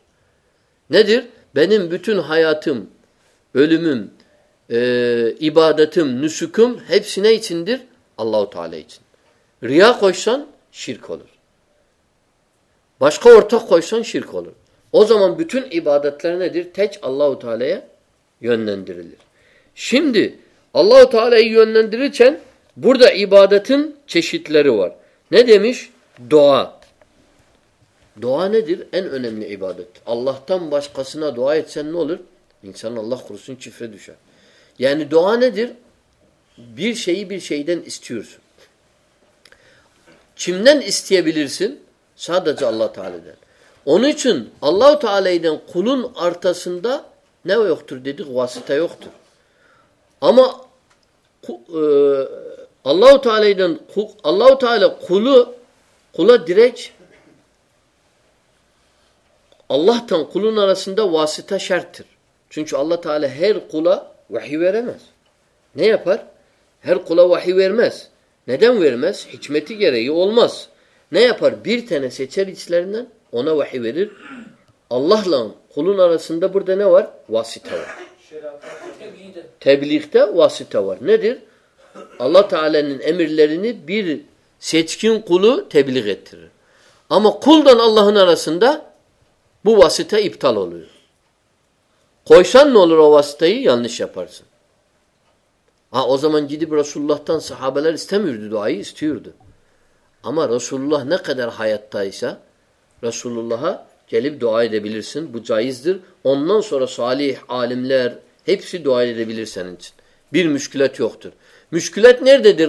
ندر بینم بٹھن حیاتم عبادتم نسخم ہب سنائی سندر اللہ تعالی سن ریا خوشن شیر خولر بس خو ا خوشن شیر خولر اظہاں عبادت اللہ تعالی شند اللہ تعالیٰ عبادت دعا دعا ندر عبادت اللہ دعا ندر بیر شعی ب چمن اس بلیر سن ساد اللہ تعالی دن اونی چھ اللہ تعالی دن کھل ارتھہ سند نوختر دت واسطا یوختر اما اللہ تعالی دن اللہ تعالی کھل کھلہ درج اللہ کھلون عرہ سہ واسطا شرتر سنچ اللہ تعالیٰ ہیر کلہ واح و نیفر ہیر کھلا واح وس اللہ ناراسند بوا سیتا آ از منج رسول صحاب الدائی رسول اللہ رسول اللہ دعائے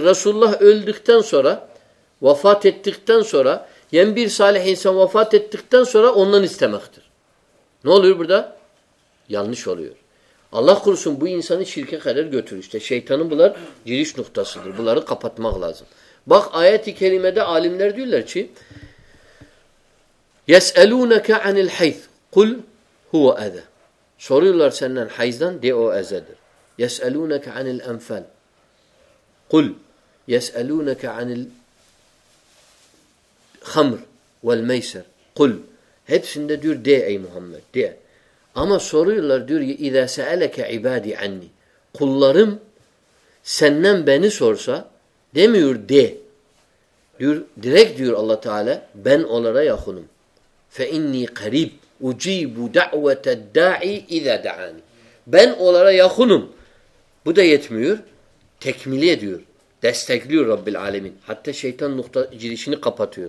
رسول وفات وفاتم اختر نو لو بردا یا اللہ خرسم ey کپت de. ہمارے خلم سین سر سیم یور دے درتا بین ربینسی کپتر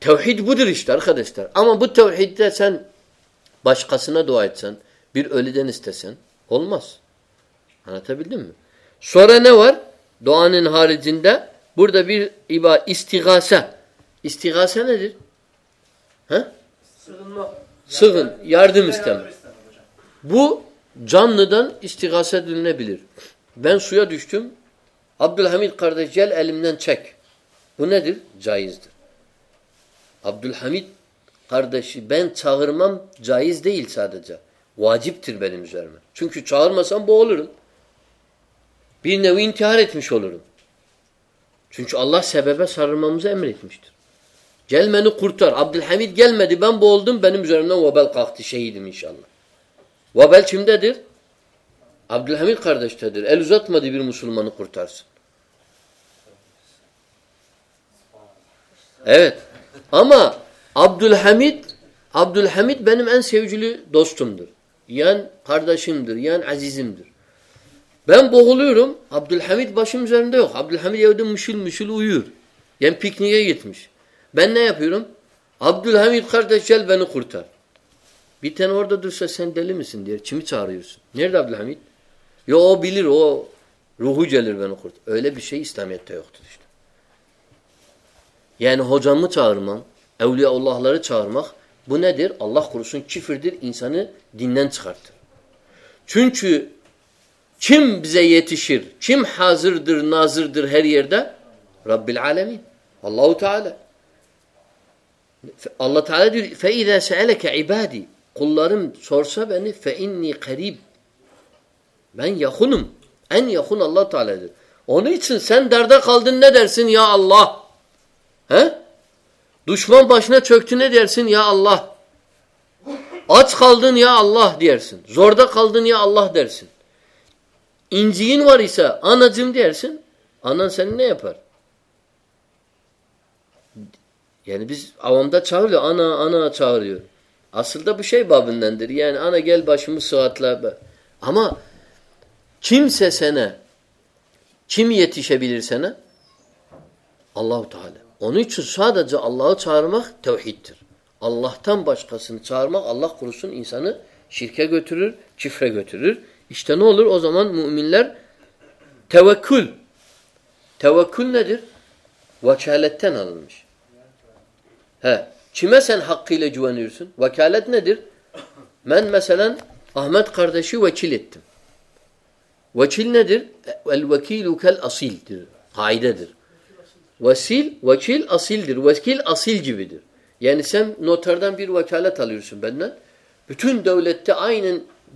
اسٹار خدر اسٹار آن بش کھاس نا دعا سن دن اس میں سورین دینا ساطا سا ندر یار دست بو جمنگا سا سوشتم عبد الحمد کر دل چیک ندر جائز عبد الحمد خرد بین چہرم جائز دلصادہ واجب تر بینظرما سنشرما سہ بول بیتم شول سنش اللہ صحبہ سرما زاشت جلم خرتار عبد الحمید جیل مدبام بولدم بین زرمہ وبال شہید مشاء اللہ وبیل شم تدر عبد الحمد خردش تدر الزت مدبر مسلمان کورتار اما عبد الحمد عبد الحمد بینم این سیو جل دوم دور یہ خردا شم دین عزیزم دم بہل عبد الحمید بشم سین عبد الحمدل مشل اُور یا پکنک بین عبد الحمید خردا چل بینو خوردار حمید یو او بل او روہو جل بین خورت اولی اسلام Yani hocamı çağırmam, evliya Allah'ları çağırmak bu nedir? Allah kurusun kifirdir, insanı dinden çıkartır. Çünkü kim bize yetişir, kim hazırdır, nazırdır her yerde? Rabbil alemin, Allahu Teala. Allah Teala diyor, فَاِذَا سَأَلَكَ عِبَادِ Kullarım sorsa beni, فَاِنِّي قَرِيب Ben yakunum, en yakun Allah Teala'dır. Onun için sen derde kaldın ne dersin ya Allah? Allah. Drishyam بچنا چھکنہ دیر سنیا اللہ اچ خل دن یا اللہ دیر سن زور دہ کل دنیا اللہ در سن اینجین وارے سا ان جم دن ان سن نفر او ہم دہ چا این ان چال ہوں اصل دب باب نندر یہ بچم سا لب ہما چم سے سنہ چم یتھی شبیر سنہ اللہ تعالیم اونچاد اللہ تمقس اللہ شرکہ چفتر حقیل سن ودر احمد خردی وسیل وچیل اصیل در وسیل اصیل جبی در یہ سم نوتھر دم پیر وچالت سمن ڈولت تیین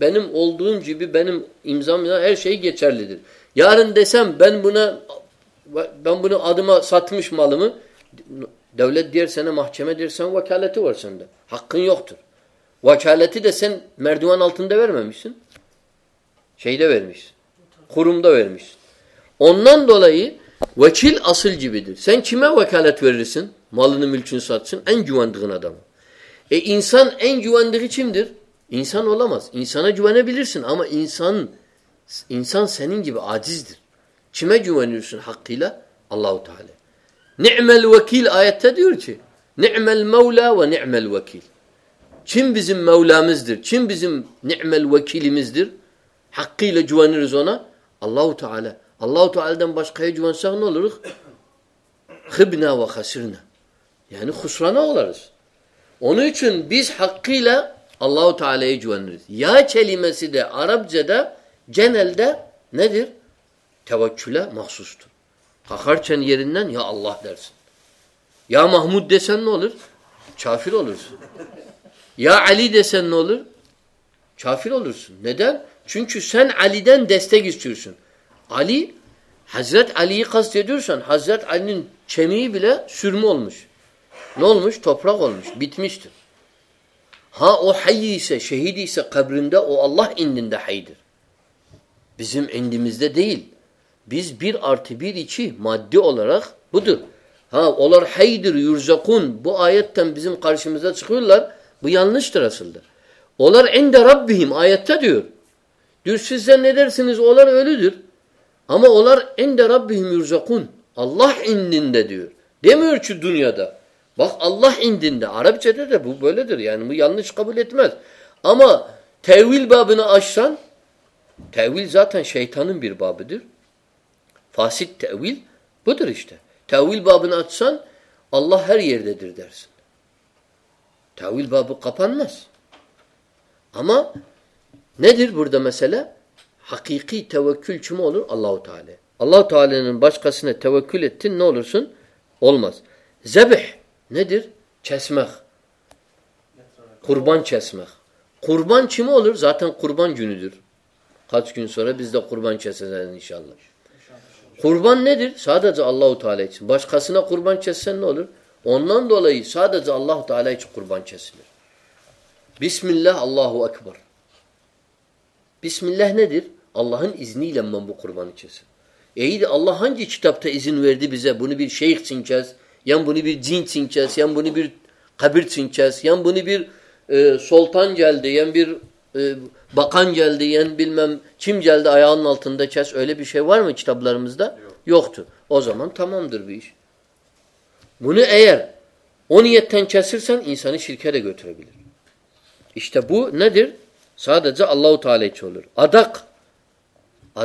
بینم اولدو جب بین امزام یار دسم بینہ بن ستمش ملم ڈولت دیر سن سا وچالتہ ہھنتر وچالت دسن مردوان خرم دومس او لئے وکیل اصل جب در سین وکیلہ سن مول سات درسان الز در جان سن حیلہ اللہ تعالیٰ نمکیل آیت مولا ویل وکیل بزم مولا مزدم بزم نمکیل مسد حقیلہ جانا اللہ تعالی اللہ تعالیٰ بسخون صاحب حسرانہ اونی چھس حقیلہ اللہ تعالی عربہ جین الدر تب چل محسوس تو فخر چھ اللہ در سحمودسن نولر شافر علور سہ علی دس نولر شافر علور سن ندین سین علی دن دستگی سن علی حضرت علی سن حضرت ہاں اما اولار دنیا دہ بخ ال اللہ عرب قبلیت ما ہما تل باب نا اشسان ذاتھ شاہیانشتہ تل باب ن اان اللہ تول بابا کفانس اما ندر بردم حقیقی تو مولور اللہ تعالیٰ اللہ تعالی بش کسنہ نول سن علمس ذبح ندر چھسم قربان چھسم قربان مولور ذات قربان خطہ قربان قربان ندر سادہ ز اللہ تعالیٰ بش خسنہ قربان چسن سادہ اللہ تعالیٰ قربانہ بسم اللہ اللہ اکبر بسم اللہ ندر اللہ عزنی علمم بربانس اللہ یہ عزن بنبیر شیخ سنگ بنبیر جین سنگھ چس یا بنبیر خبر سنگھ چس یا بنبیر سلطان جالد یا بیر بکان جالد یا چم جالد عیات مزدہ یوخت او زمان تمام درویش بھن ایر اونیتھان شرکت یہ ساد ذ اللہ تعالی چولر ادک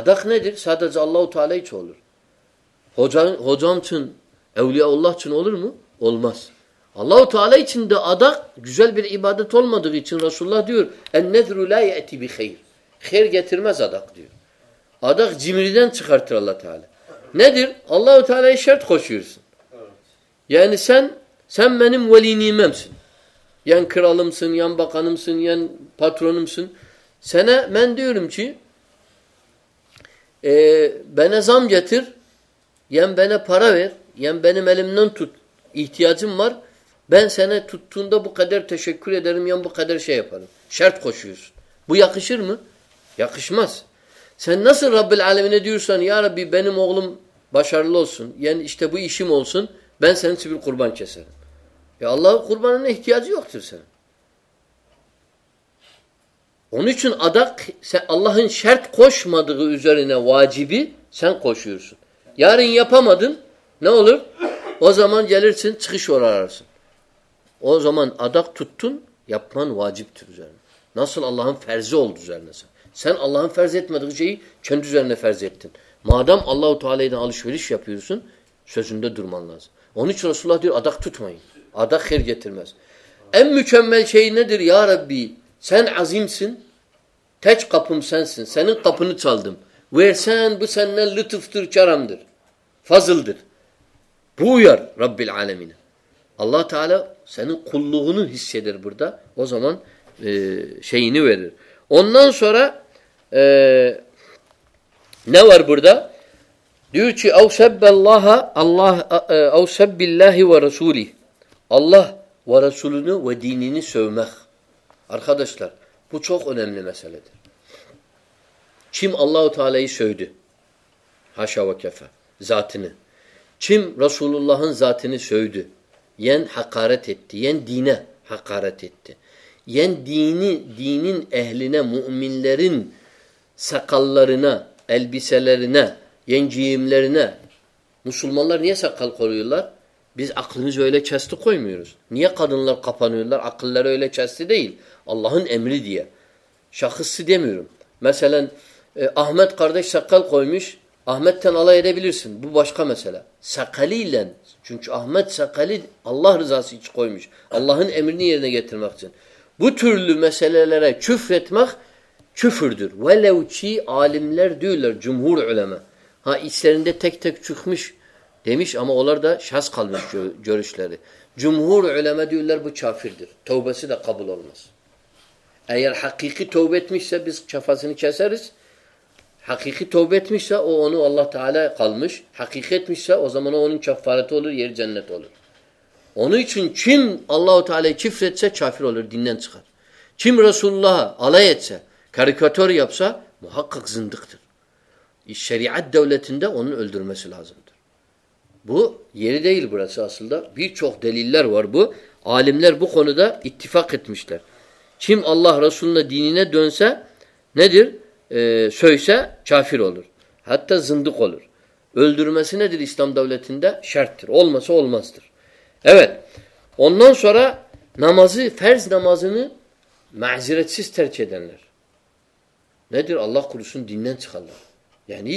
ادک ندر سادت ذل تعالی چولر حوام چھ اولی اللہ چھولم علمس اللہ تعالیت اللہ تعالی شد خوشر سی سن سملی نی م یا کلعالم سنگ یا بق عالم سنگھ یا فاتر علم سنگ ثی مند بینظام جتر یا بینہ فراور یم بینہ ملم نت اہتیازم مر بنہ تند بہ قدر تو شخر ادھر یا قدر شیفر شرط خوشی بہ یقشمہ یقشمہ سنسر رب العالم سنبی بین مولم بشار یا شمو سم بہن سہ صبح قربان چیسر اللہ قربان احتیاطی وقت اونی چھ ادا اللہ شرط خوش مدہ واجبی سن خوش ہو سد یار یافہ مدن او زمان جلدی اوزمان اداک تتھن یافان واجب تو روزان نصلی اللہ ہم فیضول رضان سن اللہ فرضیت مدی چند روزانہ فرضیت محمم اللہ تعالیٰ شفیور سن شدہ دورمہ اونی صحت اداک تین مس ام شر یا ربی سظیم سن تھچ کپم سن سکن سلدم سن سن لطفرم در فضل در بو یار رب الم اللہ تعالیٰ سل حصے دربردہ وہ زمان شعی نو نا نور بردہ یہ سب اللہ ور سوری اللہ و ر رسول و دینی نو مخ ارقہ چم اللہ تعالی سعود ہاشا و کیفا ذات رسول اللہ ذات سکارت یعنی دینہ حکارت یعنی دین دین اہل سقل یعنی جیم لیرنہ مسلمان لرن سقل خول اللہ بیس اخلہ چھمیر نیا قد اللہ قفنہ دل اللہ عمر دیا شخص دیہم مثلاً احمد کرد سقل قومش احمد بشخہ مثلی سقلی چونک احمد سقلی اللہ رضا سو مش اللہ عمر بتل مختلف demiş ama onlar da şahs kalmış görüşleri. Cumhur uleme diyorlar bu kafirdir. Tövbesi de kabul olmaz. Eğer hakiki tövbe etmişse biz kafasını keseriz. Hakiki tövbe etmişse o onu Allah Teala kalmış. Hakiki etmişse o zaman o onun kafareti olur, yer cennet olur. Onun için kim Allahu Teala'yı küfretse kafir olur, dinden çıkar. Kim Resulullah'a alay etse, karikatör yapsa muhakkak zındıktır. Şeriat devletinde onun öldürmesi lazım. بویری دافر چیم اللہ راہر چافیر ناماز نماز اللہ کو روسن دلہ یعنی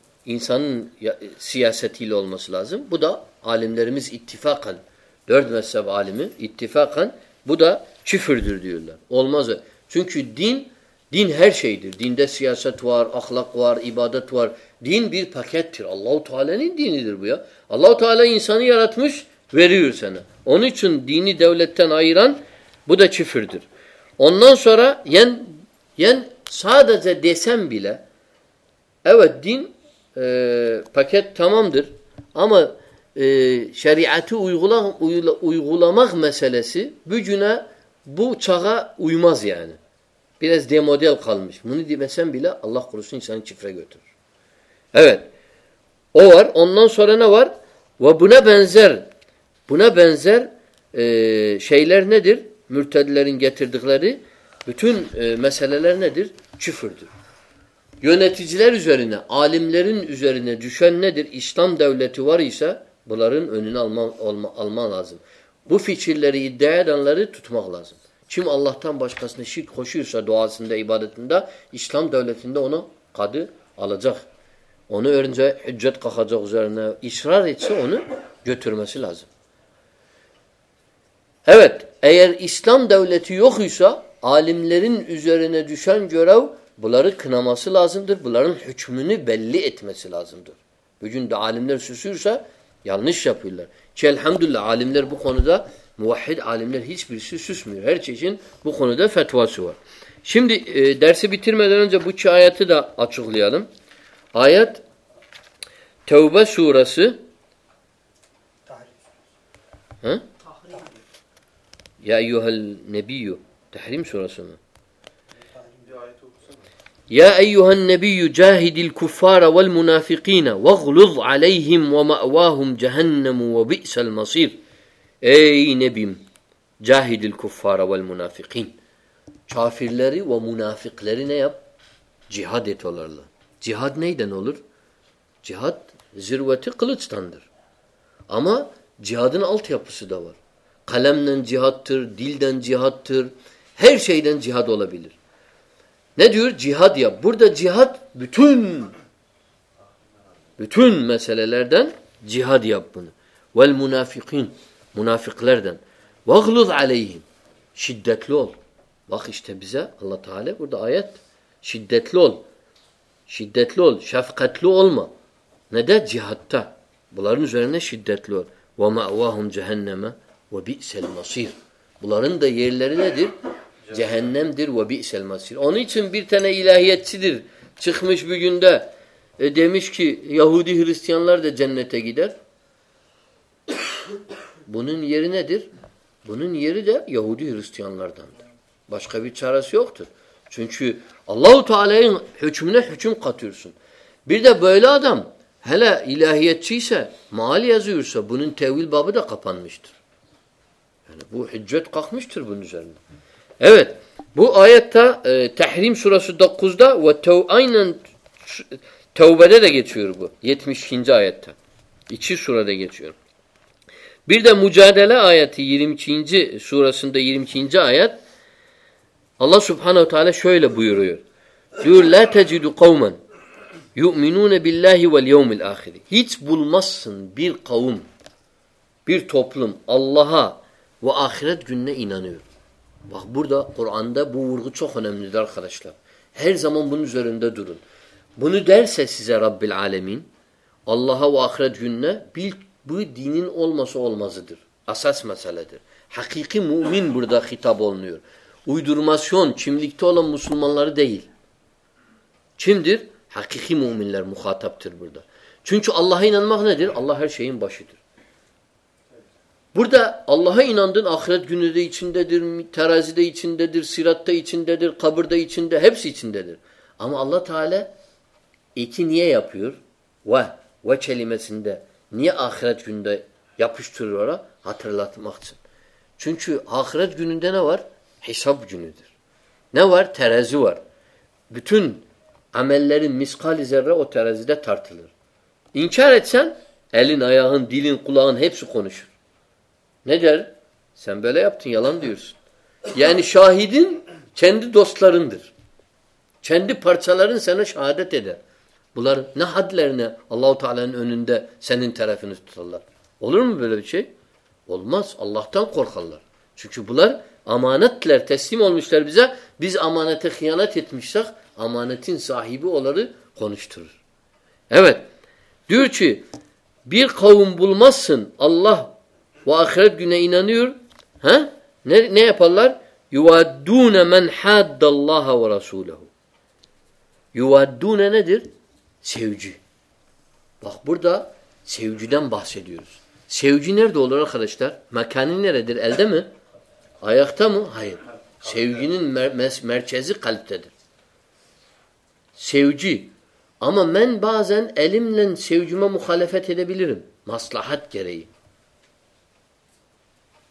انسان سیاستی لولمہ صلام بدھا عالم درمیز اطفاق خان درد عالم اطفاق خان با شفرد چونکہ دین دین ہر شہید سیاست وار اخلاق وار عبادت وار دین بیر فقیت اللہ تعالیٰ دینبیا اللہ تعالیٰ اونی چند دینیتر اون سورا دین پاکت تھام ہمام در آما ساری آٹھ اُغلام میما جی آس دمو دیوالمس منسم بیلا اللہ خرسر اور ان بُنزر بُنا بینزر شہ لر ندر مرتداری بھون میسل چھفردھر را علیم لیرن روزاری نے اسلام دعولا مزم ایسلام ڈاؤل لرین زور بلرد خنامہ سل اعظم بلرم ہوں سل اظمتر عالم در بخا واحد عالم درسما سورس عالم آیت تھی بہ سورس یابی تحرم سورہ سو يا أيها النبي جاهد الكفار والمنافقين واغلظ عليهم ومأواهم جهنم وبئس المصير Ey Nebim! Cahidil kuffara vel munafikin. Kafirleri ve münafıkları ne yap? Cihad et onlarla. Cihad neyden olur? Cihad zirveti kılıçtandır. Ama cihadın altyapısı da var. Kalemden cihattır, dilden cihattır, her şeyden cihad olabilir. Ne diyor? Cihad yap. Burada cihad bütün bütün meselelerden cihad yap bunu. Vel munafikin. münafıklardan. Vaghluz aleyhim. Şiddetli ol. Bak işte bize Allah Teala burada ayet. Şiddetli ol. Şiddetli ol. Şefkatli olma. Ne de cihatta. Bunların üzerine şiddetli ol. Ve ma'vahum cehenneme ve bi'sel masir. Bunların da yerleri nedir? Evet. Cehennemdir ve bi'sel masir. Onun için bir tane ilahiyetçidir. Çıkmış bir günde e, demiş ki Yahudi Hristiyanlar da cennete gider. Bunun yeri nedir? Bunun yeri de Yahudi Hristiyanlardandır. Başka bir çaresi yoktur. Çünkü Allahu Teala'nın hükmüne hüküm katıyorsun. Bir de böyle adam hele ilahiyetçi ise mal yazıyorsa bunun tevil babı da kapanmıştır. Yani bu hüccet kalkmıştır bunun üzerine. بو آیت تحریر شن زیت یہ آیت سورہ سندم شین آیت اللہ صبح و آخرت Bak burada Kur'an'da bu vurgu çok önemlidir arkadaşlar. Her zaman bunun üzerinde durun. Bunu derse size Rabbil Alemin Allah'a ve ahiret gününe bil, bu dinin olması olmazıdır. Asas meseledir. Hakiki mümin burada hitap olunuyor. Uydurmasyon çimlikte olan Müslümanları değil. Kimdir? Hakiki müminler muhataptır burada. Çünkü Allah'a inanmak nedir? Allah her şeyin başıdır. بڑ د اللہ اندر آخرت گندر تھرا زی دیرت دہ یہ ددر دہ یہ ددر ام اللہ تعالیٰ یہ pure ولی میند نیے آخرتر چونچی آخرت گنور حسب سکون نیدم شاہی دن چین در چند سین شاہدہ اللہ تعالیٰ اللہ تعالیٰ امانت لرما ve ahiret güne inanıyor. He? Ne ne yaparlar? Yuaddune men haddallaha ve rasuluhu. Yuaddune nedir? Sevci. Bak burada sevciden bahsediyoruz. Sevci nerede olur arkadaşlar? Mekanı neredir? Elde mi? Ayakta mı? Hayır. Sevginin mer mer merkezi kalptedir. Sevci. Ama ben bazen elimle sevcime muhalefet edebilirim. Maslahat gereği.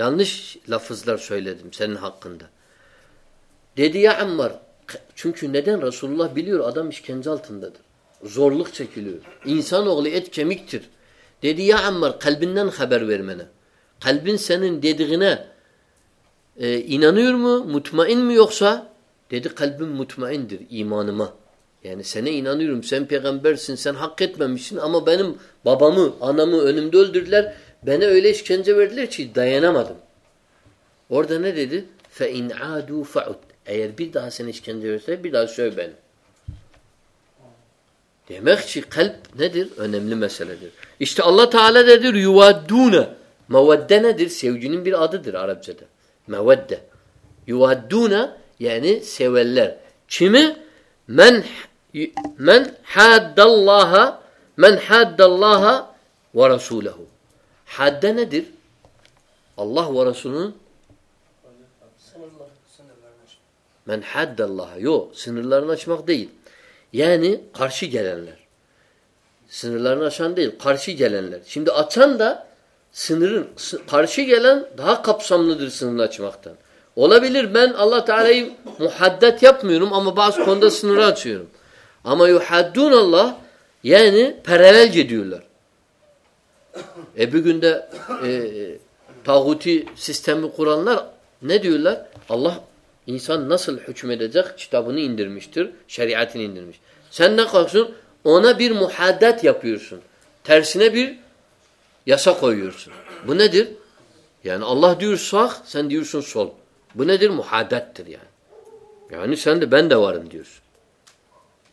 یا فضل رسولہ انسان دے دی امر خلبن خبر ویر منا خلبن سین دے دن متما you so دلبن موٹما سین نئیم سین پیغام سینسی بابام دل Beni öyle işkence verdiler ki dayanamadım. Orada ne dedi? Fe in adu faud. Eğer bir daha seni işkence verirse bir daha söv beni. Demek ki kalp nedir? Önemli meseledir. İşte Allah Teala dedir yuvadduna. Mevadde nedir? Sevginin bir adıdır Arapçada. Mevadde. Yuvadduna yani sevenler. Kimi? Men men haddallaha men haddallaha ve rasulehu. Hadde nedir? Allah ve Resulü'nün Men haddallaha. Yok. Sınırlarını açmak değil. Yani karşı gelenler. Sınırlarını aşan değil. Karşı gelenler. Şimdi açan da sınırın karşı gelen daha kapsamlıdır sınırını açmaktan. Olabilir ben Allah Teala'yı muhaddet yapmıyorum ama bazı konuda sınırı açıyorum. Ama yuhaddun Allah yani paralel gidiyorlar. دا تھا system کو دہ اللہ انسان نسل اندر مستر شری آتی مستر سن نہ سن اونا یا پورس نہ سکھ بنا در یعنی اللہ دور سخ سن دیور سن سل بُنہ در محادت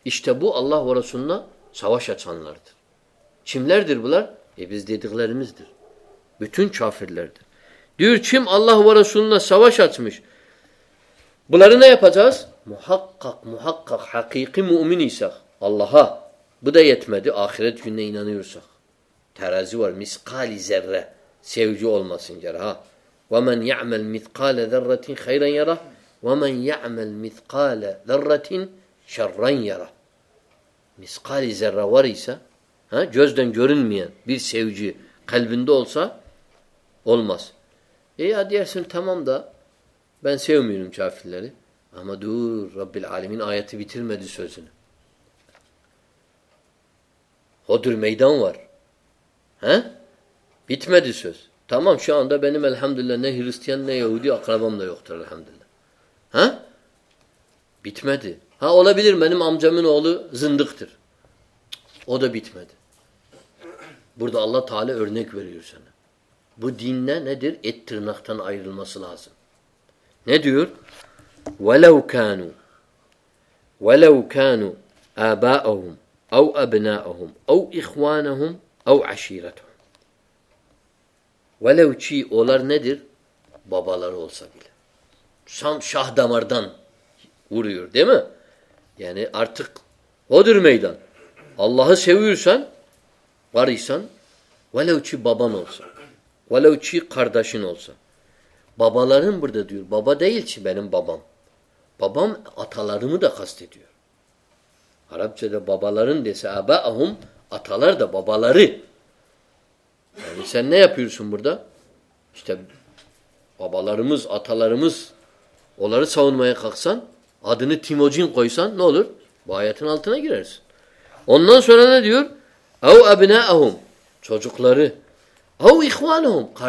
اسٹبو اللہ ورنہ سننا سوا شاید سننا تر چھمل دربر E biz dediklerimizdir. Bütün kafirlerdir. Diyor kim Allah ve Resulüne savaş açmış? Bunları ne yapacağız? Muhakkak, muhakkak, hakiki mümin isek Allah'a bu da yetmedi. Ahiret gününe inanıyorsak. Terazi var. Miskali zerre. Sevci olmasın yara. Ha. وَمَنْ يَعْمَلْ مِثْقَالَ ذَرَّةٍ خَيْرًا يَرَى وَمَنْ يَعْمَلْ مِثْقَالَ ذَرَّةٍ شَرًّا يَرَى Miskali zerre var ise مم چلے میں ہیرستیاں الحمد اللہ زندر Burada Allah Teala örnek veriyor sana. Bu dinle nedir? Et tırnaktan ayrılması lazım. Ne diyor? وَلَوْ كَانُوا وَلَوْ كَانُوا آبَاءَهُمْ اَوْ أَبْنَاءَهُمْ اَوْ اِخْوَانَهُمْ اَوْ عَشِيرَتُهُمْ وَلَوْ چِي Onlar nedir? Babaları olsa bile. Sam şah damardan vuruyor değil mi? Yani artık odur meydan. Allah'ı seviyorsan واری سن لبن آؤث خردا سین آؤث بابا لم بدر بے چی بہن ببم برم دستور ہرپی د بال دا اہم اتالر د بلا ری سیا پیڑ بڑھ دبا لڑس اتالرمس اولا رن میاں کسان ادنی تھمو جیسان نو لر بھا تھے او نور او ابھی اہوم سوزوک لے آیا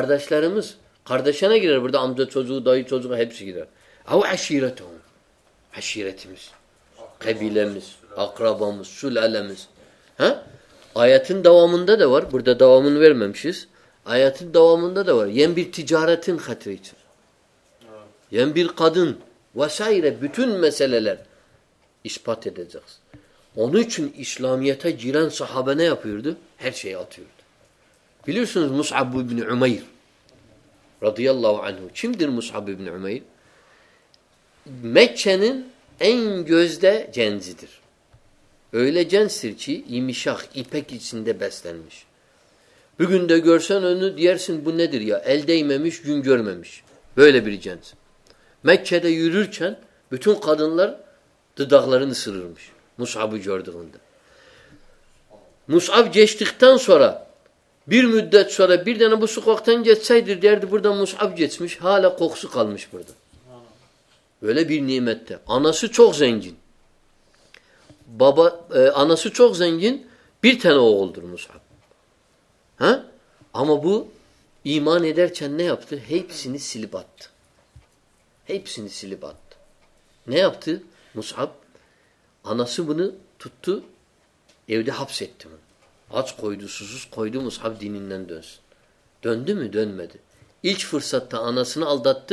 دوامور آیاتن دومبیر ون چھ اسلام جیران صاحب نا افیر افور س مصعب امیر ربی اللہ دن مصحب امیر جینزر جینسر یہ قدم لر تو دخل مس آپ مسعا مساف جنا چوک زنجن بابا آنا سہ چوک زنجن ایمان سلپ سنی سلپ مصحف اناس بف سید آس حفدین الدت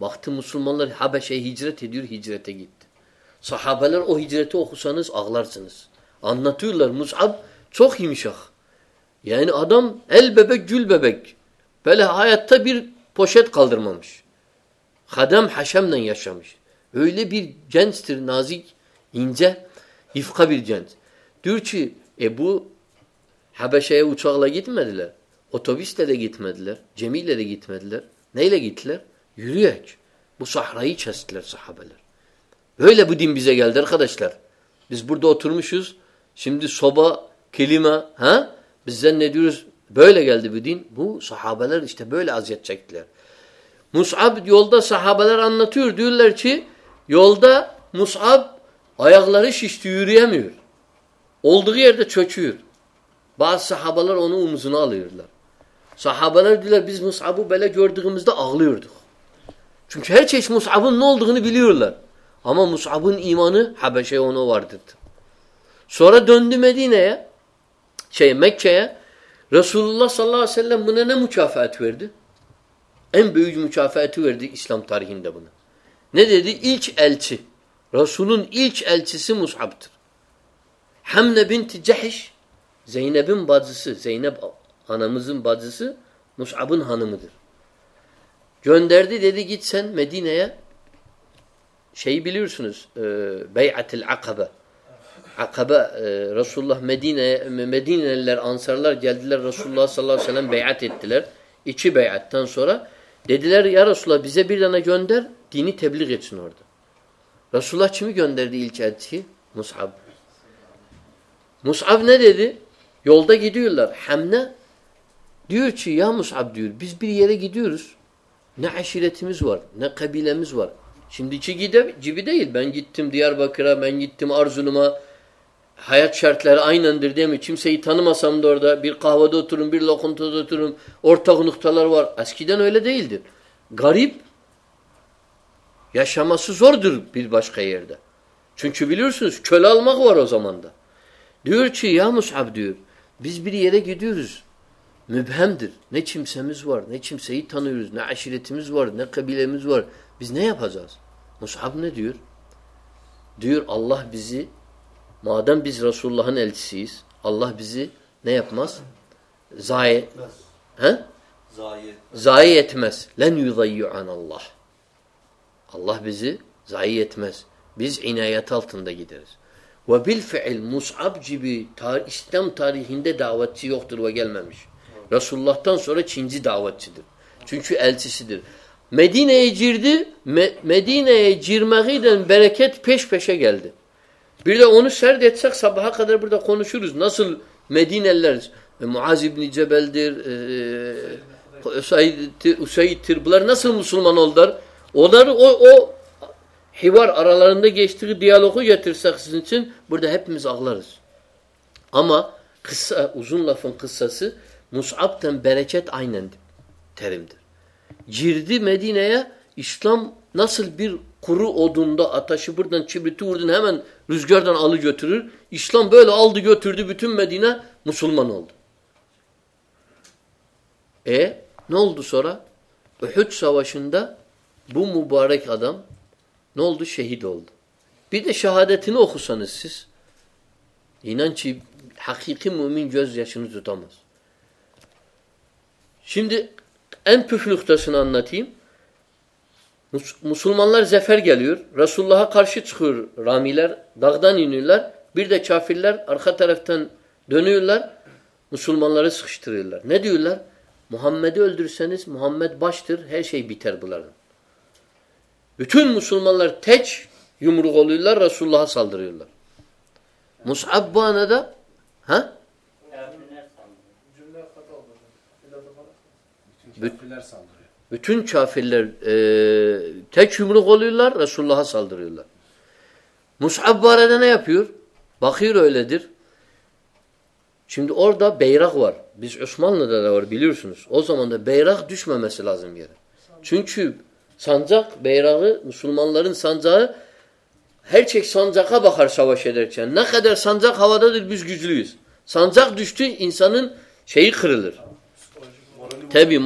وقت مسلمان لئے حجرت حجرت حجرت حسنس اگل سنس ان لرم چوکھ ہیمشک یہ پوشیت کلدرمش حدم حشم نہ شمشنس تر نازی تور چی ایبشاہ اچھو لگی تھی مجھ لر اتویس لے لگیت مجھ لر جمیلے لگیت مجھ لر نہیں لگی ترچ مسہ سہابل بجے گیلدر خدا اسلر مس سمدی سبہ کلیما صحابلر مس اب یہ سہابلر چیولدہ مس اب شت اولدے بعض صاحبل اوز نولر صاحب تو اغلس مصعب نول دکھ ہم ایمانہ حب شاہ اون و سورتھ مے دین رسول اللہ ص اللہ وسلمہ مشافہ اتور دم بیچاف اتور اسلام تاریخی ایچ اچھے رسول ایچ السم مس ابتر حمنبین تہش زینبیم بادسہ زینب حانہ بادسہ مس ابن حانہ جو لیور سنس بتل اکبہ اکبہ رسول رسول صائی رسول رسولاتیل چی مس اب مس ابنہ دید یہ قبل ایمس ور سند بین تم دیار بکرا بن گیت تم ارجن ما حیات شرط لیرا آئین اندرم سی تھن مسا ہم سمدوری اوتھو نلرس نیلے دل دل غریب یا شما سور دور باشقی بلیور سلال مغبور امن دہ دور یہ سید نشرت ور نبیل امس ور نیف حذ نور دور اللہ بز مادم بز رسول اللہ السی اللہ بز نیپ مس زائد اللہ بزی بز عناز و دعوت رسول اللہ صورت چھنجی دعوت سید چن سی سر دین جرم پیشہ غلدا نسل معاذ نجبل نسل مسلمان الدر لفسمت آئین جرد میں اسلام نسل بیرو اوندا شبین اسلامہ مسلمان سورا ہا سندہ بومبارق عدم نولدو شہید بیر شہادت یہیور رسول اللہ خرشد خور رامیلر الر برد شافی اللہ ارخطرف الہر مسلمان لہ سہ ندی اللہ محمد الدالسنس محمد باشتر ہے شاہی بتر بلر تھچ رس اللہ صحاء اللہ رسول باقی سنزا مسلمان لڑک سا ہے سنزا بخار شوا شیٹر سنزاویز سنساشت انسان پھرنسی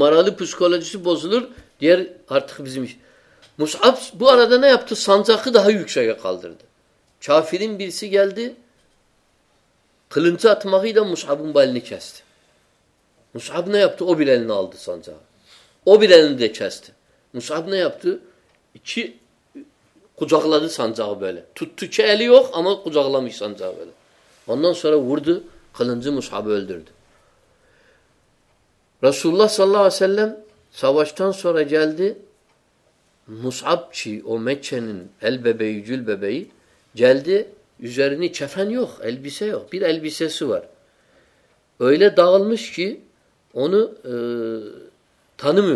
کھلن سا مختلف مصعبالست مساب نئے ہفتہ چیز سنسا علی اما قذلام سنسا و سرا اردو خلن سے مصاب و رسول اللہ ص اللہ وسلم سوسٹان سورا جلد مصاب البئی جلدی چھان یو ایل بہ پھر ایل بسور علیہ دول مشی او تھنر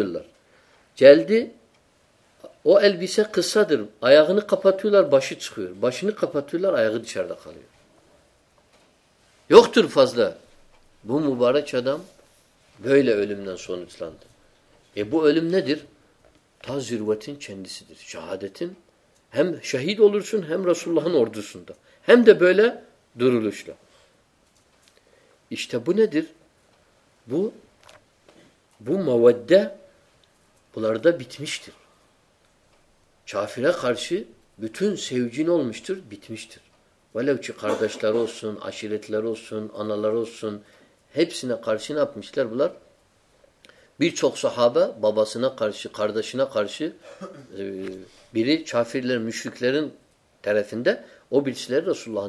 او ایل بی سا قسر آیاغ نفت اولار بشت سخیر بش نفات آیاغ دہ خیر یوختر فضلہ بہ مبارک شادم بہل علم نسول اسلام تب علم ندر تھا ضرورتن چند صدر شہادت ہم شہید اولر سن ہم رسول اللہ اردو سند ہیم دبلہ درالو الشل اشتبہ ندر بہ مودہ بلر دافرا کارس بتن سوجی نول مشتر بر وارداشل رو سن آشرت لارو سن ان سن ہی نہ کارس نا مشل بلار بیچوکساب بابا سنا کارس خاردا سنا کارس شافر لر مشرن تیرافنڈ اور رسولہ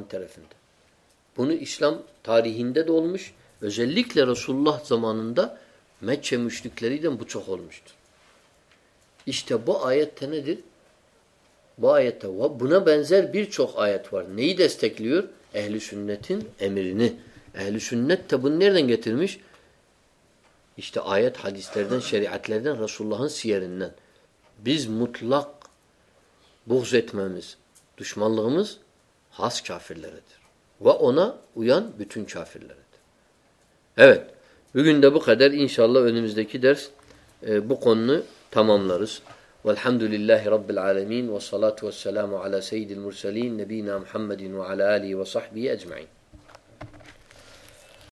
بونی اسلام تاری دولمشل رسول زماندہ مت سے مشرق لری دم بتلش یہ بہ آیت ندر بہ آیت بینسر بر چوک آیت ہوئی دس تکلیور اہل شنتھ اہل شنت نرلنگ یہ آیت حج اتر رسول اللہ سیرنک بہت دشمن لمس حس شافل و اونا اوین بٹھن شافل خدر ان شاء اللہ دکھی درس بہ ن تھمم نرس الحمد للّہ رب العالمین و صلاح وسلم علیہ سید نبی نام حمدین علیہ علیہ وصحبی اجمائن